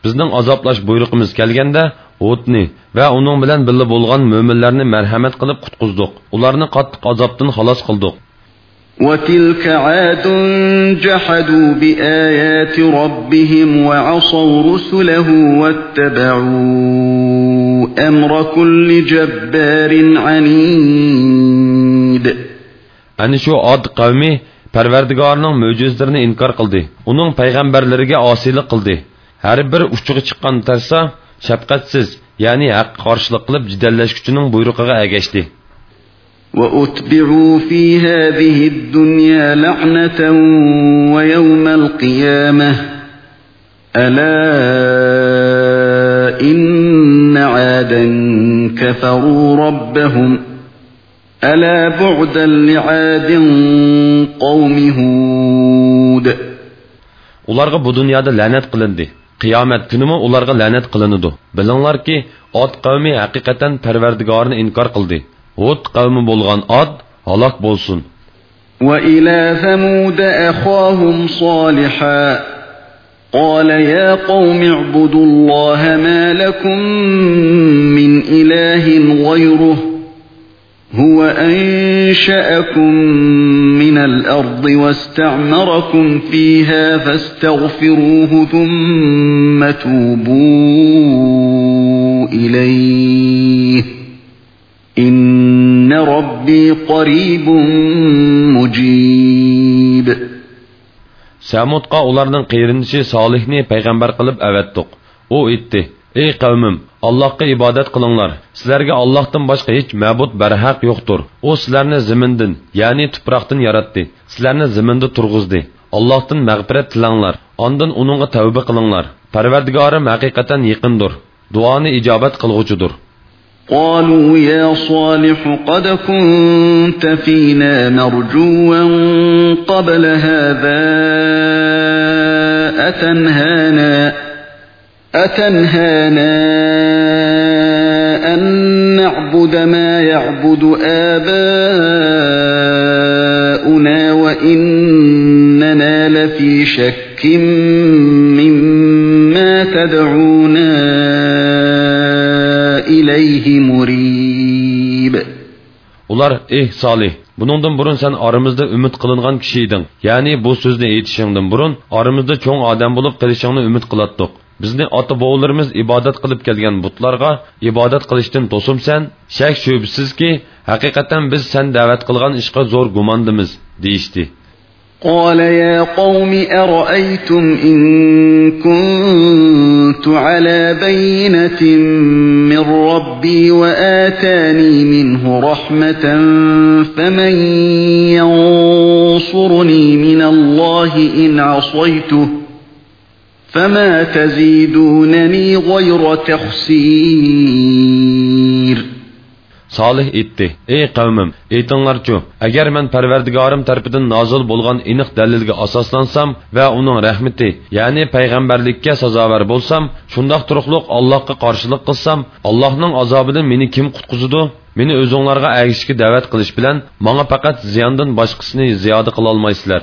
bizning azoblash buyruqimiz kelganda o'tni va uning bilan birga bo'lgan mo'minlarni marhamat qilib qutqizdik ularni qattiq azobdan xalos qildik وتلك عاد جحدوا بآيات ربهم وعصوا رسله واتبعوا أمر كل جبار عنيد Ani shu od qavmi Parvardigorning mo'jizalarini inkor qildi. Uning payg'ambarlariga osiylik qildi. Har bir uchiga chiqqan tarsa shafqatsiz, ya'ni haq qarshilik qilib jidallashguchining buyrug'iga ergashdi. وأتبعوا في هذه الدنيا لعنة ويوم القيامة ألا إن عادا كفروا ربهم ألا بعدا لعاد قوم هود Ularga bu dunyoda la'nat qilindi. Qiyomat kunimi ularga la'nat qilinadi. Bilinglarki, Ot qavmi haqiqatan Parvardigorini inkor qildi. Hud qavmi bo'lgan Od halok bo'lsin. وإلى ثمود أخاهم صالحا قال يا قوم اعبدوا الله ما لكم من إله غيره هو أنشأكم من الأرض واستعمركم فيها فاستغفروه ثم توبوا إليه إن ربي قريب مجيب Samudqa ularning qeyrindishi Solihni payg'ambar qilib avatdiq. U aytdi: "Ey qavmim, Allohga ibodat qilinglar. Sizlarga Allohdan boshqa hech ma'bud barhaq yo'qdir. U sizlarni zimindan, ya'ni tuproqdan yaratdi. Sizlarni ziminda turg'izdi. Allohdan mag'firat tilanglar. Ondan uningga tavba qilinglar. Parvardigorim haqiqatan yaqindir. Duoni ijobat qilg'uchidir." قالوا يا صالح قد كنت فينا مرجوا قبل هذا أتنهانا أتنهانا أن نعبد ما يعبد آباؤنا وإننا لفي شك مما تدعونا إليه مريب Ular, "Ey Salih, buningdan burun sen aramızda ümit qilingan kishi eding. Ya'ni bu so'zni aytishingdan burun aramızda cho'ng odam bo'lib qilishingni umid qilatdik. Bizni ota-bovlarimiz ibodat qilib kelgan butlarga ibodat qilishdan to'simsan, shak shubsizki, haqiqatan biz sen da'vat qilgan ishga zo'r gumondimiz", deyishdi. قال يا قوم أرأيتم إن كنت على بينة من ربي وآتاني منه رحمة فمن ينصرني من الله إن عصيته فما تزيدونني غير تخسير Salih aytdi: "Ey qavmim, aytinglarchu, agar men Parvardigorim tarafidan nozil bo'lgan aniq dalilga asoslansam va uning rahmati, ya'ni payg'ambarlikka sazovar bo'lsam, shundoq turuqliq Allohga qarshilik qilsam, Allohning azobidan meni kim qutqizadi? Meni o'zinglarga agishga da'vat qilish bilan menga faqat ziyondan boshqasini ziyoda qila olmaysizlar."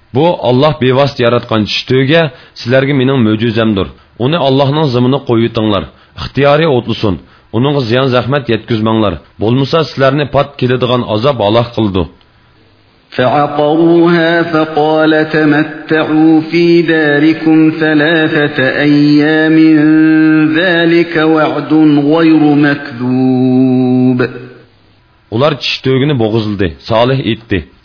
bu Alloh bevosita yaratgan tushtuga sizlarga mening mo'jizamdir. Uni Allohning zimini qo'yitinglar. Ixtiyoriy o'tlusin. uningga ziyon zahmat yetkazmanglar bo'lmasa sizlarni pat keladigan azob aloq qildi فعقروها فقال تمتعوا في داركم ثلاثة أيام ذلك وعد غير مكذوب ular tish to'gini bo'g'izildi solih aytdi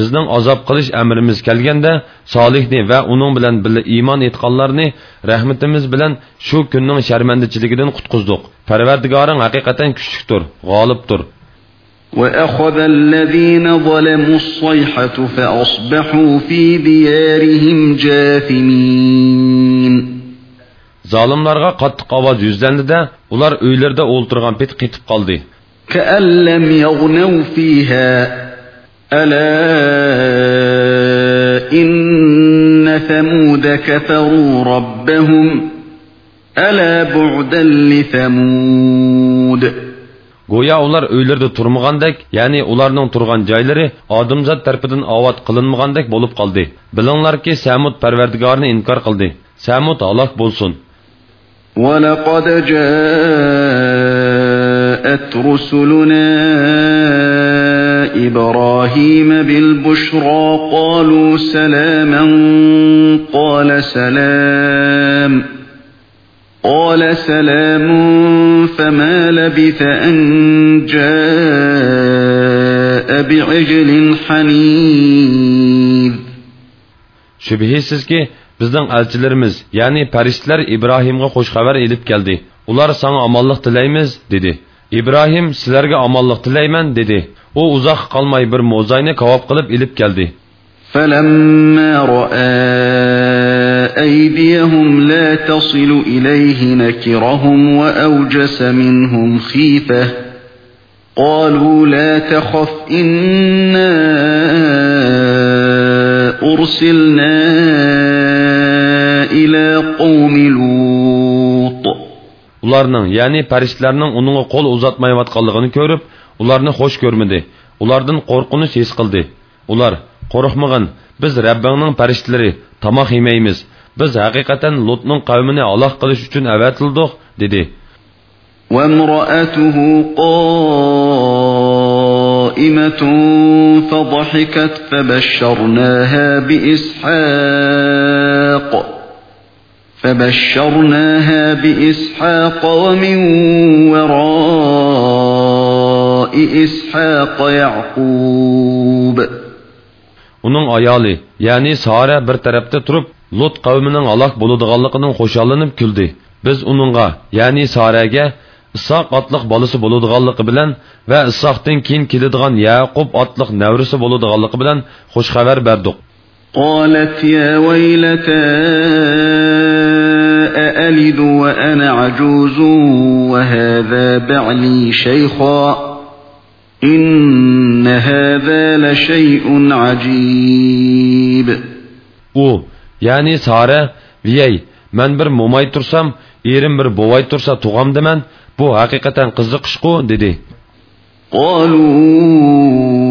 bizning azob qilish amrimiz kelganda solihni va uning bilan birga iymon etganlarni rahmatimiz bilan shu kunning sharmandichiligidan qutqizdik parvardigoring haqiqatan kuchlikdir g'olibdir وأخذ الذين ظلموا الصيحة فأصبحوا في ديارهم جاثمين zolimlarga qattiq ovoz yuzlandida ular uylarida o'ltirgan pet qetib qoldi كأن لم يغنوا فيها ألا إن ثمود كفروا ربهم ألا بعدا لثمود go'yo ular uylarida turmagandek ya'ni ularning turgan joylari odamzod tarafidan ovod qilinmagandek bo'lib qoldi bilinglarki samud parvardigorni inkor qildi samud halok bo'lsin ولقد جاءت رسلنا إبراهيم بالبشرى قالوا سلاما قال سلام. قال سلام فما لبث أن جاء بعجل حنيذ. شبهيسز كي بزدن ألتلرمز يعني پرشتلر إبراهيم غو خوش خبر إلب كالدي Ular sana amallıq diləyimiz, dedi. Ibrohim sizlarga omonlik tilayman dedi u uzoq qolmay bir mo'zayni kavob qilib ilib keldi فلما رأى أيديهم لا تصل إليه نكرهم وأوجس منهم خيفة قالوا لا تخف إنا أرسلنا إلى قوم لوط ularning ya'ni farishtalarning uningga qo'l uzatmayotganligini ko'rib ularni xush ko'rmadi ulardan qo'rqinish his qildi ular qo'rqmag'in biz rabbingning farishtalari tomoq yemaymiz biz haqiqatan lutning qavmini aloq qilish uchun avatildik dedi وامرأته قائمة فضحكت فبشرناها بإسحاق فبشرناها بإسحاق ومن وراء إسحاق يعقوب uning ayoli ya'ni sora bir tarafda turib lut qavmining aloq bo'ladiganligidan xo'shallanib kuldi biz uningga ya'ni soraga isoq otliq bolasi bo'ladiganligi bilan va isoqdan keyin keladigan yaqub otliq navrisi bo'ladiganligi bilan xush xabar berdik قالت يا ويلتى أألد وأنا عجوز وهذا بعلي شيخا إن هذا لشيء عجيب. أو يعني سارة وياي من بر موماي ترسم ايرم بر بوواي ترسا تغام دمن بو حقيقتا قزقشقو ددي قالوا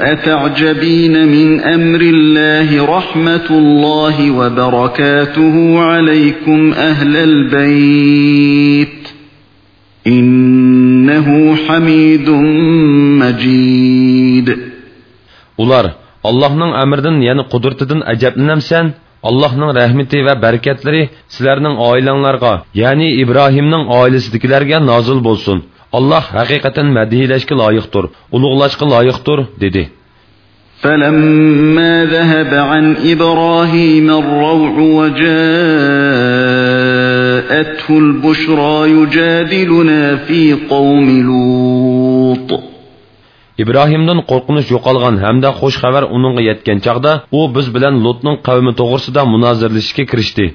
أتعجبين من أمر الله رحمة الله وبركاته عليكم أهل البيت إنه حميد مجيد ular allohning amridan ya'ni qudratidan ajablanamsan allohning rahmati va barakatlari sizlarning oilanglarga ya'ni ibrohimning oilasidagilarga nozil bo'lsin alloh haqiqatan madhiylashga loyiqdir ulug'lashga loyiqdir dedi فلما ذهب عن إبراهيم الروع وجاءته البشرى يجادلنا في قوم لوط ibrohimdan qo'rqinish yo'qolgan hamda xush xabar uningga yetgan chog'da u biz bilan lutning qavmi to'g'risida munozirlashishga kirishdi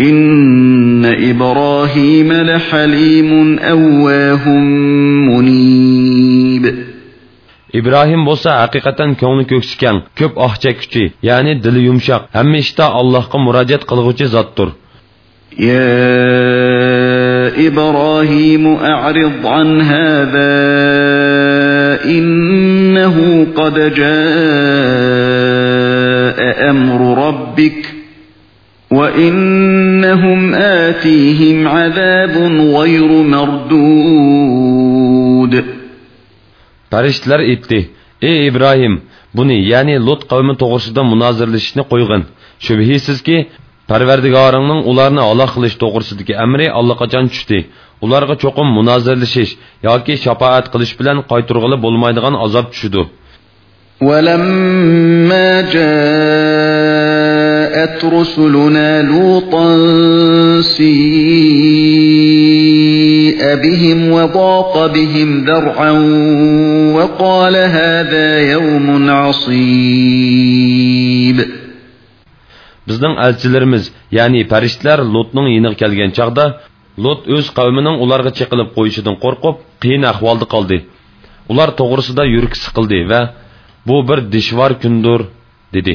إن إبراهيم لحليم أواه منيب ibrohim bo'lsa haqiqatan ko'ngli ko'ksi kang ko'p oh chekuvchi ya'ni dili yumshoq hamma ishda allohga murojaat qilg'uvchi zotdir يا إبراهيم أعرض عن هذا إنه قد جاء أمر ربك وإنهم آتيهم عذاب غير مردود farishtalar aytdi ey ibrohim buni ya'ni lut qavmi to'g'risida munozirlashishni qo'yg'in shubhisizki parvardigoringning ularni aloq qilish to'g'risidagi amri allaqachon tushdi ularga cho'qim munozirlashish yoki shafoat qilish bilan qayturg'ili bo'lmaydigan azob tushidi ولما جاءت رسلنا لوطا سيء بهم وضاق بهم ذرعا وقال هذا يوم عصيب bizning elchilarimiz ya'ni farishtalar lotning yiniga kelgan chog'da lot o'z qavmining ularga chiqilib qo'yishidan qo'rqib qiyin ahvolda qoldi ular to'g'risida yuragi siqildi va bu bir dishvor kundir dedi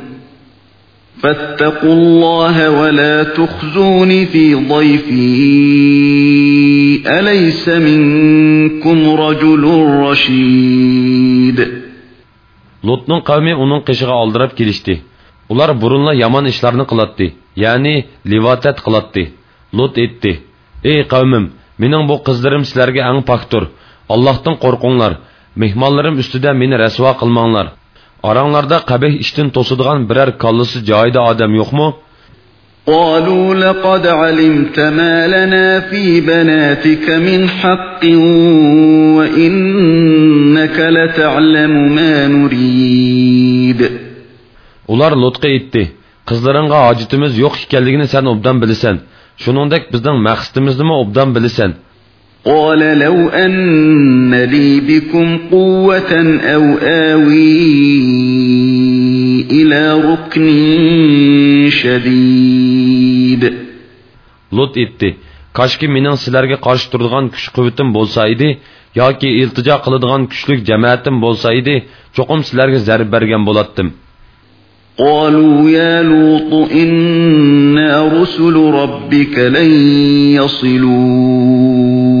فاتقوا الله ولا تخزوني في ضيفي أليس منكم رجل رشيد lotning qavmi uning qishig'i oldirab kelishdi ular burunla yomon ishlarni qilatdi ya'ni livotat qilatdi lot aytdi ey qavmim mening bu qizlarim sizlarga ang poktur allohdan qo'rqinglar mehmonlarim ustida meni rasvo qilmanglar Oranglarda qabih ishdan to'sadigan biror kollisi joyida odam yo'qmi قالوا لقد علمت ما لنا في بناتك من حق وإنك لتعلم ما نريد ular lotqa aytdi qizlaringga hojatimiz yo'q ekanligini sen obdan bilasan shuningdek bizning maqsadimizni obdan bilasan قال لو أن لي بكم قوة أو آوي إلى ركن شديد. لوت إتي. كاشكي منن سيلرگه قارشى تۇرىدىغان كۈچ قۇۋۋىتىم ياكى إلتجا قىلىدىغان كۈچلۈك جەمەتىم بولسا ئىدى چوقۇم سىلەرگە زەرب بەرگەن قالوا يا لوط إنا رسل ربك لن يصلوا.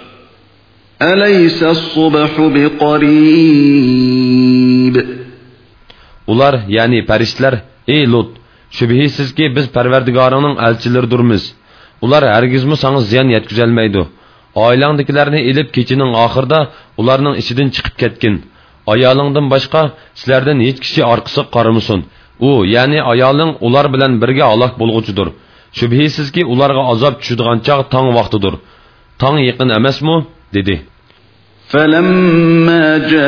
أليس الصبح بقريب ular ya'ni farishtalar ey lut shubhisizki biz parvardigoringning elchilaridirmiz ular hargizmi sanga ziyon yetkazolmaydi oilangdagilarni ilib kechining oxirida ularning ichidan chiqib ketgin ayolingdan boshqa sizlardan hech kishi orqasi qaramasin u ya'ni ayoling ular bilan birga aloq bo'lg'uchidir shubhisizki ularga azob tushadigan chog' tong vaqtidir tong yaqin emasmi dedi فلما جاء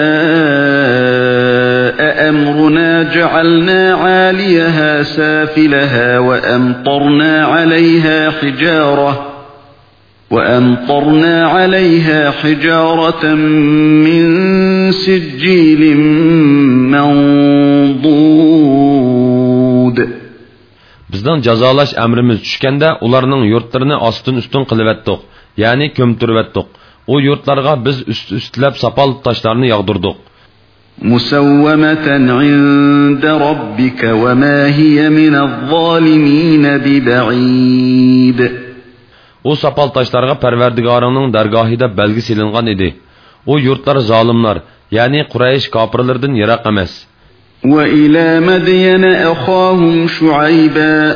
أمرنا جعلنا عاليها سافلها وأمطرنا عليها حجارة وأمطرنا عليها حجارة من سجيل منضود bizning jazolash amrimiz tushganda ularning yurtlarini ostin ustun qilivetdik ya'ni ko'mtirvetdik U yurtlarga biz ust ustlab sopol toshlarni yog'dirdik مسومة عند ربك وما هي من الظالمين ببعيد u sopol toshlarga parvardigoringning dargohida belgi silingan edi u yurtlar zolimlar ya'ni quraysh kofirlardan yiroq emas وإلى مدين أخاهم شعيبا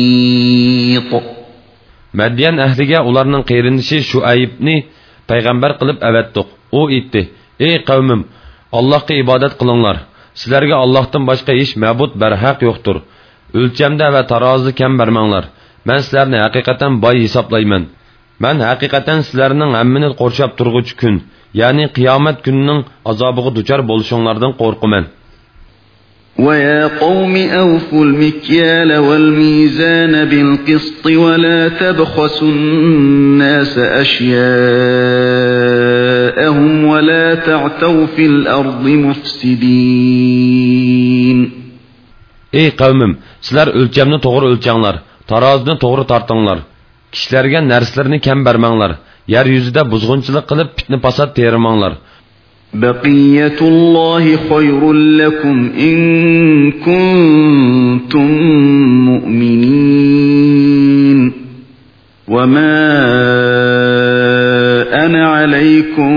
madyan ahliga ularning qeyrindishi shuaybni payg'ambar qilib avatdiq u aytdi ey qavmim allohga ibodat qilinglar sizlarga allohdan boshqa hech mabud barhaq yo'qdir o'lchamda va tarozida kam bermanglar man sizlarni haqiqatan boy hisoblayman man haqiqatan sizlarning hammini qo'rshab turg'uchi kun ya'ni qiyomat kunining azobiga duchor bo'lishinglardan qo'rqaman ويا قوم أوفوا المكيال والميزان بالقسط ولا تبخسوا الناس أشياءهم ولا تعتوا في الأرض مفسدين Ey qavmim, sizlar o'lchamni to'g'ri o'lchanglar, tarozni to'g'ri tortinglar. Kishilarga narsalarni kam bermanglar. Yer yuzida buzg'unchilik qilib fitna fasod termanglar. بقية الله خير لكم إن كنتم مؤمنين وما أنا عليكم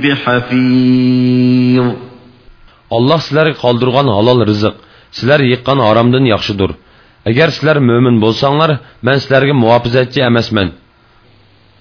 بحفيظ Allah sizlarga qoldirgan halol rizq, sizlar yiqqan haromdan yaxshidir. Agar sizlar mo'min bo'lsanglar, men sizlarga muhofizatchi emasman.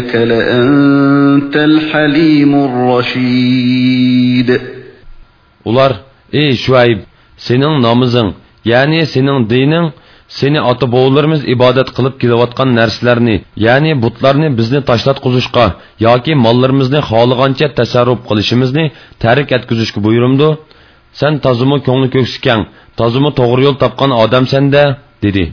إنك لأنت الحليم الرشيد Ular, ey Şuayb, senin namızın, yani senin dinin, seni ata boğularımız ibadet kılıp kilovatkan nerslerini, yani butlarını bizni taşlatquzuşqa, yoki mallarimizni xohlagancha tasarruf qilishimizni tarik etkizishga buyurumdu. Sen tazımı ko'ngli ko'ksikan, tazımı to'g'ri yo'l topgan odamsan-da, dedi.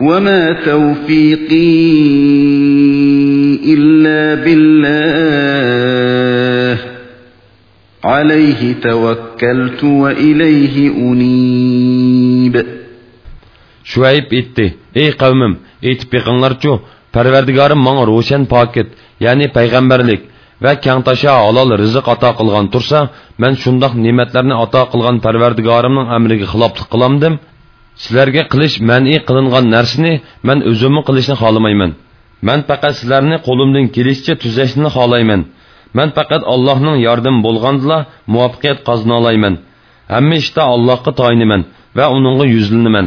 وما توفيقي إلا بالله عليه توكلت وإليه أنيب Şuayb etdi: "Ey qavmim, etib beqinglarchu, Parvardigorim menga ro'shan pokit, ya'ni payg'ambarlik va kang tasha halol rizq ato qilgan tursa, men shundoq ne'matlarni ato qilgan Parvardigorimning amriga xiloflik qilamdim sizlarga qilish man'iy qilingan narsani man o'zimni qilishni xohlamayman man faqat sizlarni qo'limdan kelishicha tuzashni xohlayman man faqat allohning yordami bo'lgandila muvaffaqiyat qozona olayman hamma ishda allohga toyinaman va uningga yuzlanaman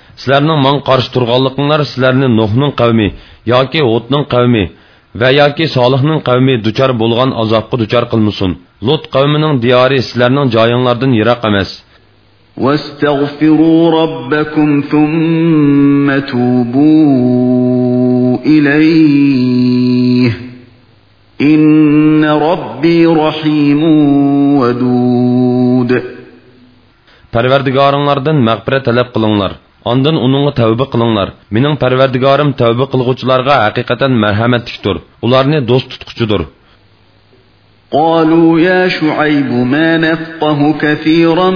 sizlarning man qarshi turganliginlar sizlarni Nuhning qavmi yoki Hudning qavmi va yoki Solihning qavmi duchor bo'lgan azobga duchor qilmasin. Lut qavmining diyori sizlarning joyinglardan yiroq emas. واستغفروا ربكم ثم توبوا إليه إن ربي رحيم ودود Parvardigoringlardan mag'firat talab qilinglar. Ondan onunğa tövbe qılыңlar. Mening Parvardigorim tövbe qilguvchilarga haqiqatan marhamatlikdir. Ularni do'st tutquchidir. قالوا يا شعيب ما نفقه كثيرا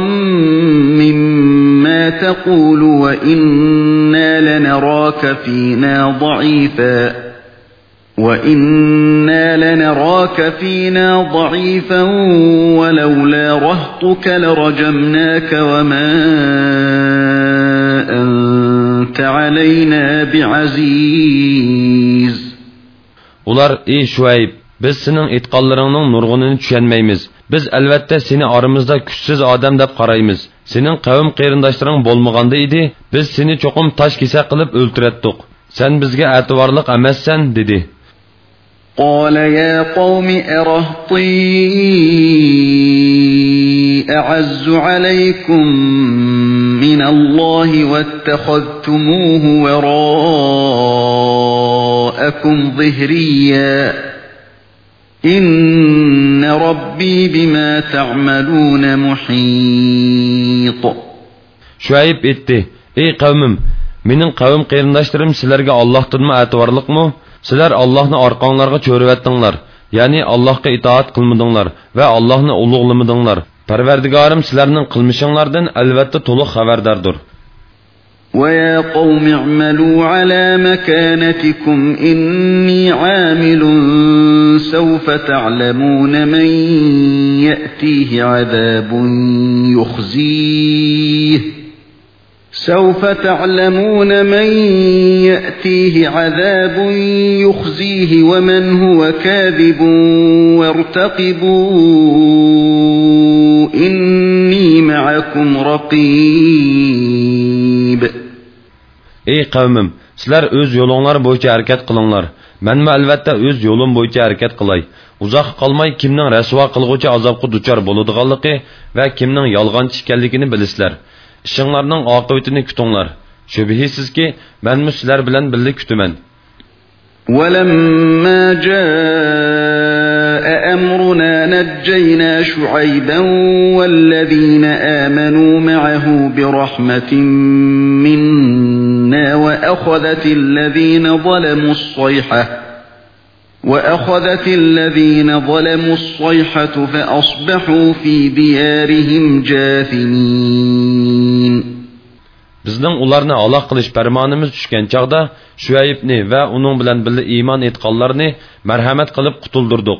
مما تقول وإنا لنراك فينا ضعيفا وإنا لنراك فينا ضعيفا ولولا رهطك لرجمناك وما أنت علينا بعزيز Ular ey Şuayb biz sening aytganlaringning nurg'unini tushunmaymiz biz albatta seni oramizda kuchsiz odam deb qaraymiz sening qavm qarindoshlaring bo'lmaganda edi biz seni cho'qim tosh kesak qilib o'ltiratdik sen bizga e'tiborliq emassan dedi قال يا قوم أرهطي أعز عليكم من الله واتخذتموه وراءكم ظهريا. إن ربي بما تعملون محيط. شعيب إتي إي قومم من قوم قيرنداشترم سلرغ الله تنمى أتوارلقمو sizlar Allohni orqanglarga cho'rivatdinglar ya'ni Allohga itoat qilmadinglar va Allohni ulug'lamadinglar Parvardigorim sizlarning qilmishinglardan albatta to'liq xabardordir ويا قوم اعملوا على مكانتكم إني عامل سوف تعلمون من يأتيه عذاب يخزيه سوف تعلمون من يأتيه عذاب يخزيه ومن هو كاذب وارتقبوا إني معكم رقيب ey qavmim sizlar o'z yo'linglar bo'yicha harakat qilinglar manmi albatta o'z yo'lim bo'yicha harakat qilay uzoq qolmay kimning rasvo qilg'uvchi azobga duchor bo'ladiganligi va kimning yolg'onchi ekanligini bilasizlar ishinglarning oqibatini kutinglar shubhisizki manmi sizlar bilan birga kutaman ولما جاء أمرنا نجينا شعيبا والذين آمنوا معه برحمة منا وأخذت الذين ظلموا الصيحة وأخذت الذين ظلموا الصيحة فأصبحوا في ديارهم جاثمين bizning ularni aloq qilish farmonimiz tushgan chog'da shuaybni va uning bilan birga iymon etganlarni marhamat qilib qutuldirdik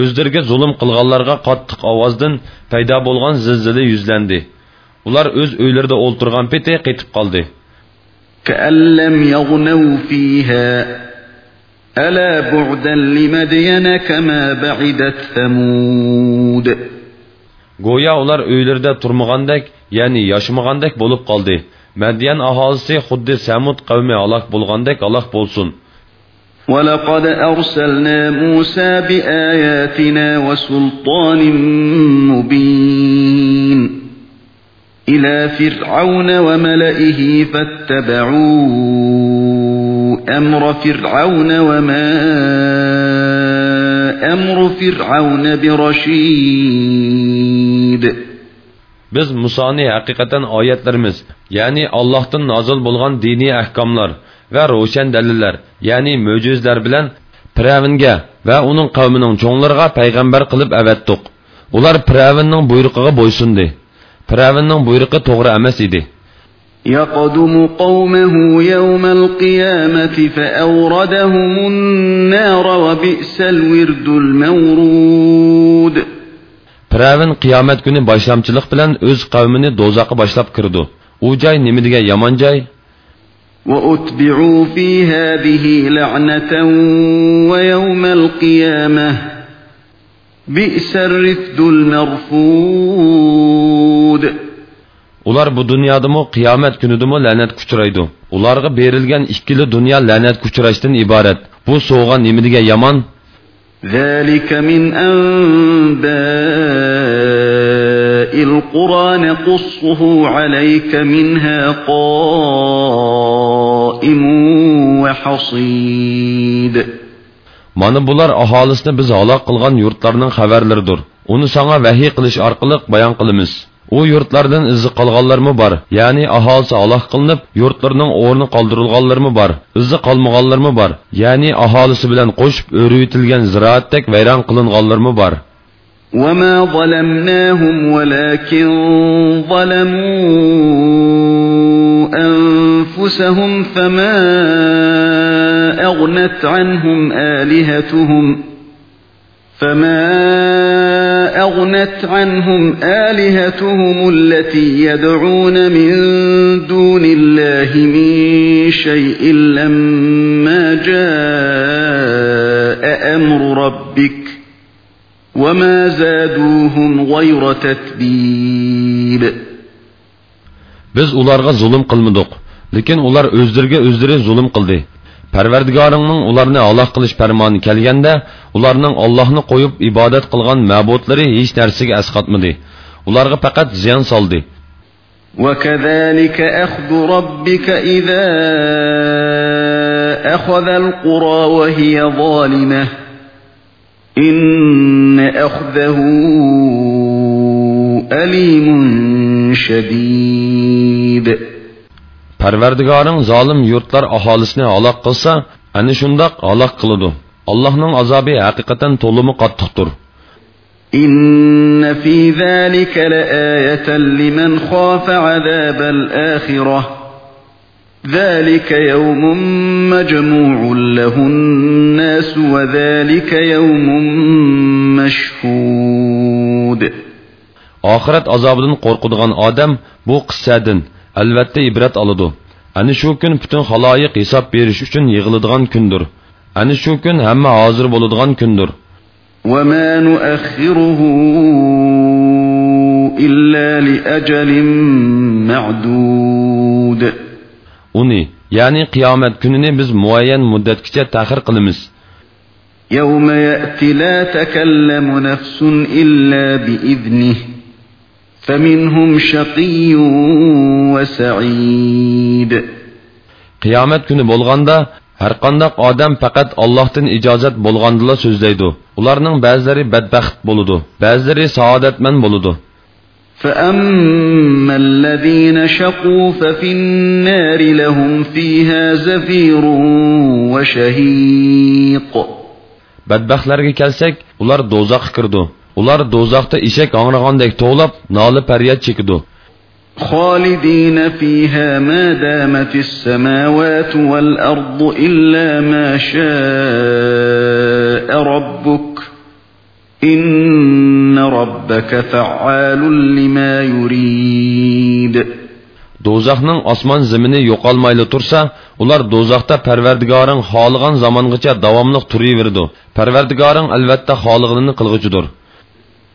o'zlariga zulm qilganlarga qattiq ovozdan paydo bo'lgan zilzila yuzlandi ular o'z uylarida o'ltirgan peti qaytib qoldi ألا بعدا لمدين كما بعدت ثمود go'yo ular uylarida turmagandek ya'ni yashmagandek bo'lib qoldi madyan aholisi xuddi samud qavmi halok bo'lgandek halok bo'lsin ولقد أرسلنا موسى بآياتنا وسلطان مبين. إلى فرعون وملئه فاتبعوا أمر فرعون وما أمر فرعون برشيد. Biz musoni haqiqatan oyatlarimiz ya'ni allohdan nozil bo'lgan diniy ahkomlar va ro'shan dalillar ya'ni mo'jizlar bilan piravinga va uning qavmining cho'nglariga payg'ambar qilib avatdiq ular piravinning buyrug'iga bo'ysundi piravinning buyrug'i to'g'ri emas edi يقدم قومه يوم القيامة فأوردهم النار وبئس الورد المورود Piravin qiyomat kuni boshlamchilik bilan o'z qavmini do'zaxga boshlab kirdi. U joy nima degan yomon joy? وأتبعوا في هذه لعنة ويوم القيامة بئس الرفد المرفود Ular bu dunyodami qiyomat kunidami la'nat kuchraydi. Ularga berilgan ikkili dunyo la'nat kuchrashdan iborat. Bu so'g'an nima degan yomon? ذلك من أنباء القرى نقصه عليك منها قائم وحصيد Mana bular aholisini biz halok qilgan yurtlarning xabarlaridir. Uni sana vahiy qilish orqali bayon qilamiz. U yurtlardan izi qolganlarmi bor ya'ni aholisi aloq qilinib yurtlarning o'rni qoldirilganlarmi bor izi qolmaganlarmi bor ya'ni aholisi bilan qo'shib o'rvitilgan ziroatdek vayron qilinganlarmi bor وما ظلمناهم ولكن ظلموا أنفسهم فما أغنت عنهم آلهتهم فما أغنت عنهم آلهتهم التي يدعون من دون الله من شيء لما جاء أمر ربك وما زادوهم غير تتبيب Biz ularga zulm qilmadik, lekin ular o'zlariga o'zlari zulm qildi. Parvardigoringning ularni aloq qilish farmoni kelganda, ularning Allohni qo'yib ibodat qilgan ma'budlari hech narsaga asqatmadi. Ularga faqat ziyon soldi. وكذلك أخذ ربك إذا أخذ القرى وهي ظالمة إن أخذه أليم شديد Parvardigoring zolim yurtlar aholisini halok qilsa, ana shundoq halok qiladi. Allohning azobi haqiqatan to'limi qattiqdir. إن في ذلك لآية لمن خاف عذاب الآخرة ذلك يوم مجموع له الناس وذلك يوم مشهود oxirat azobidan qo'rqadigan odam bu qissadan albatta ibrat oladi ana shu kun butun xaloyiq hisob berish uchun yig'iladigan kundir ana shu kun hamma hozir bo'ladigan kundir وما نؤخره إلا لأجل معدود uni ya'ni qiyomat kunini biz muayyan muddatgacha ta'xir qilamiz يوم يأتي لا تكلم نفس إلا بإذنه فمنهم شقي وسعيد qiyomat kuni bo'lganda har qandoq odam faqat Allohdan ijozat bo'lgandila so'zlaydi ularning ba'zilari badbaxt bo'ladi ba'zilari saodatman bo'ladi فأما الذين شقوا ففي النار لهم فيها زفير وشهيق badbaxtlarga kelsak ular do'zaxga kirdi ular do'zaxda eshak angragandek to'lab noli faryod chekidi خالدين فيها ما دامت السماوات والأرض إلا ما شاء ربك إن ربك فعال لما يريد do'zaxning osmon zimini yo'qolmayli tursa ular do'zaxda parvardigoring xohlagan zamongacha davomli turaverdi parvardigoring albatta xohlig'ini qilg'uchidir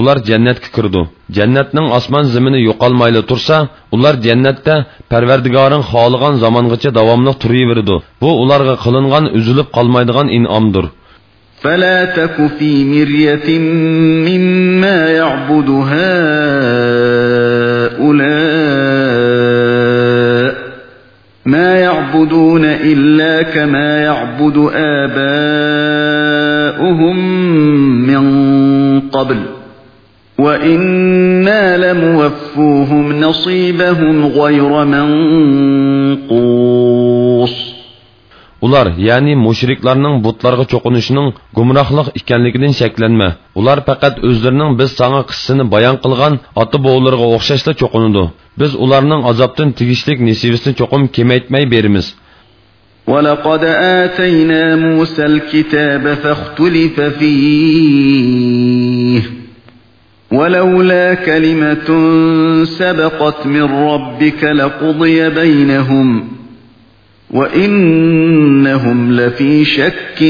ular jannatga kirdi jannatning osmon zimini yo'qolmayli tursa ular jannatda parvardigoring xohlagan zamongacha davomli turaverdi bu ularga qilingan uzilib qolmaydigan in'omdir فلا تك في مرية مما يعبد هؤلاء ما يعبدون إلا كما يعبد آباؤهم من قبل وإنا لموفوهم نصيبهم غير منقوص ular ya'ni mushriklarning butlarga cho'qinishining gumrohlik ekanligidan shaklanma ular faqat o'zlarining biz sanga qissini bayon qilgan ota bovlariga o'xshashla cho'qinadi biz ularning azobdan tegishlik nisibasini cho'qim kemaytmay beramiz ولقد آتينا موسى الكتاب فاختلف فيه ولولا كلمة سبقت من ربك لقضي بينهم وإنهم لفي شك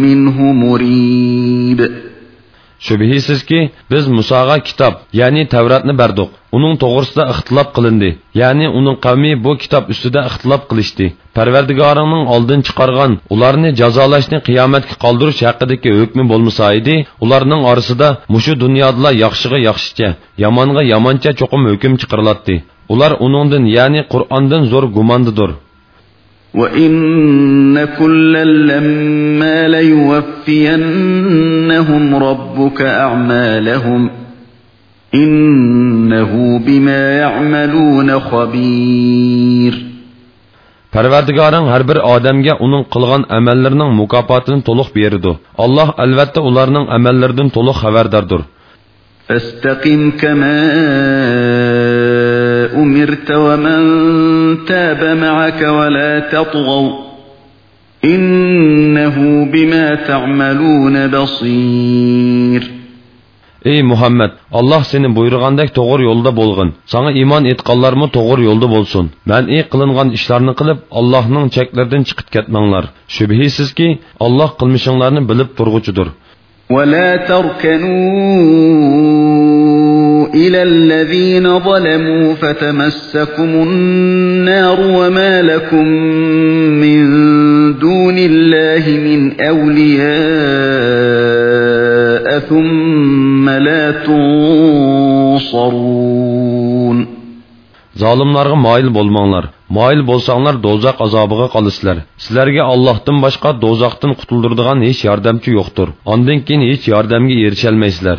منه مريب. Shubhisizki biz musoga kitob ya'ni tavratni berdik. Uning to'g'risida ixtilob qilindi. Ya'ni uning qavmi bu kitob ustida ixtilob qilishdi. Parvardigoringning oldin chiqargan ularni jazolashni qiyomatga qoldirish haqidagi hukmi bo'lmasa edi ularning orasida mushu dunyoda yaxshiga yaxshicha yomonga yomoncha cho'qim hukm chiqariladi ular uningdan ya'ni qur'ondan zo'r gumondidir وَإِنَّ كُلًّا لَّمَّا لَيُوَفِّيَنَّهُمْ رَبُّكَ أَعْمَالَهُمْ إِنَّهُ بِمَا يَعْمَلُونَ خَبِيرٌ Parvardigoring har bir odamga uning qilgan amallarining mukofotini to'liq beradi. Alloh albatta ularning amallaridan to'liq xabardordir. Fastaqim kama أمرت ومن تاب معك ولا تطغوا إنه بما تعملون بصير Ey Muhammed, Allah seni buyurğandak doğru yolda bolğun. Sana iman etqanlar mı doğru yolda bolsun. Ben iyi qılınğan işlarını qılıb Allah'nın çeklerden çıkıp ketmanglar. Şübhisiz ki Allah qılmışınlarını bilip durgucudur. وَلَا تَرْكَنُوا إلى الذين ظلموا فتمسكم النار وما لكم من دون الله من أولياء ثم لا تنصرون Zalimlarga moyil bo'lmanglar. Moyil bo'lsanglar dozaq azobiga qolasizlar. Sizlarga Allohdan boshqa dozaqdan qutuldiradigan hech yordamchi yo'qdir. Ondan keyin hech yordamga erisha olmaysizlar.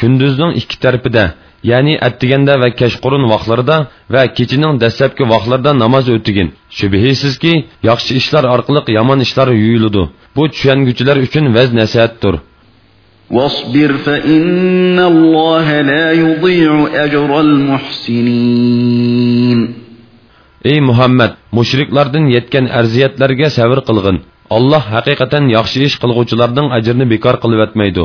Gündüzün iki tarafida ya'ni attiganda va kashqurun vaqtlarida va kechining dastlabki vaqtlarida namoz o'tigin shubhisizki yaxshi ishlar orqali yomon ishlar yuyiladi bu tushunguchilar uchun vaz nasihatdir واصبر فإن الله لا يضيع أجر المحسنين Ey Muhammed, müşriklardan yetken ərziyetlərə səvr qılğın. Allah həqiqətən yaxşı iş qılğuculardan əcrini bekar qılıb etməydi.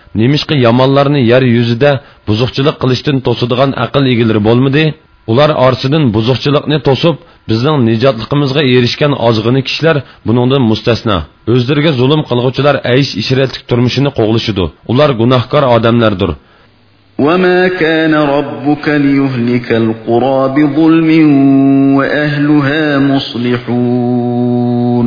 nemishqi yomonlarni yer yuzida buzuqchilik qilishdan to'sadigan aql egalari bo'lmadi ular orasidan buzuqchilikni to'sib bizning nijotligimizga erishgan ozg'ini kishilar buningdan mustasno o'zlariga zulm qilg'uvchilar aysh ishratlik turmushini qo'g'lishidi ular gunohkor odamlardir وما كان ربك ليهلك القرى بظلم وأهلها مصلحون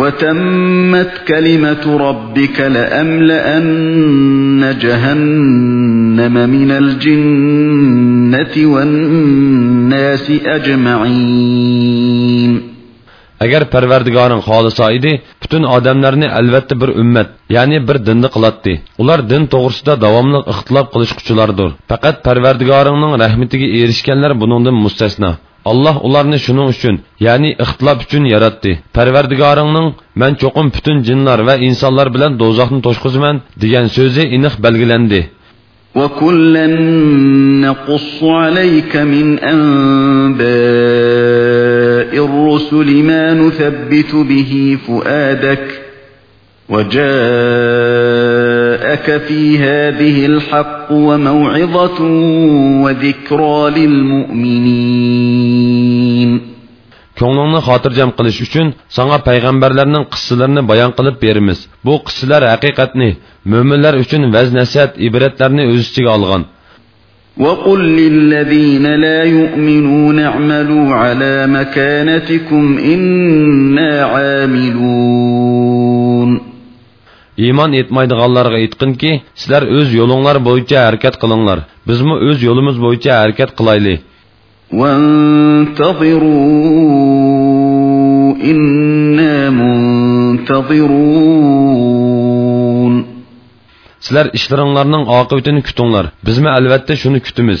وتمت كلمة ربك لأملأن جهنم من الجنة والناس أجمعين agar parvardigoring xohlasa edi butun odamlarni albatta bir ummat ya'ni bir dinni qilatdi ular din to'g'risida davomli ixtilof qilishquchilardir faqat parvardigoringning rahmatiga erishganlar buningdan mustasno Allah ularni shuning uchun, ya'ni ixtilof uchun yaratdi. Parvardigoringning men cho'qim butun jinlar va insonlar bilan do'zaxni to'shqizaman degan so'zi aniq belgilandi. وَكُلًّا نَقُصُّ عَلَيْكَ مِنْ أَنْبَاءِ الرُّسُلِ مَا نُثَبِّتُ بِهِ فُؤَادَكَ وَجَاءَكَ فِي هَذِهِ الْحَقُّ وَمَوْعِظَةٌ وَذِكْرَى لِلْمُؤْمِنِينَ ko'nglingni xotirjam qilish uchun sanga payg'ambarlarning qissalarini bayon qilib beramiz bu qissalar haqiqatni mo'minlar uchun vaz nasihat ibratlarni o'z ichiga olgan وقل للذين لا يؤمنون اعملوا على مكانتكم إنا عاملون iymon etmaydiganlarga aytqinki sizlar o'z yo'linglar bo'yicha harakat qilinglar bizmi o'z yo'limiz bo'yicha harakat qilayli sizlar ishlaringlarning oqibatini kutinglar bizmi albatta shuni kutimiz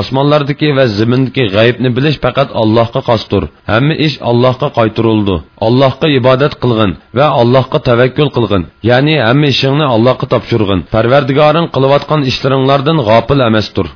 Osmonlardagi va zimindagi g'aybni bilish faqat allohga xosdir. Hamma ish allohga qaytirildi allohga ibodat qilg'in va allohga tavakkul qilg'in. Ya'ni hamma ishingni allohga topshirg'in. Parvardigoring qilayotgan ishlaringlardan g'ofil emasdir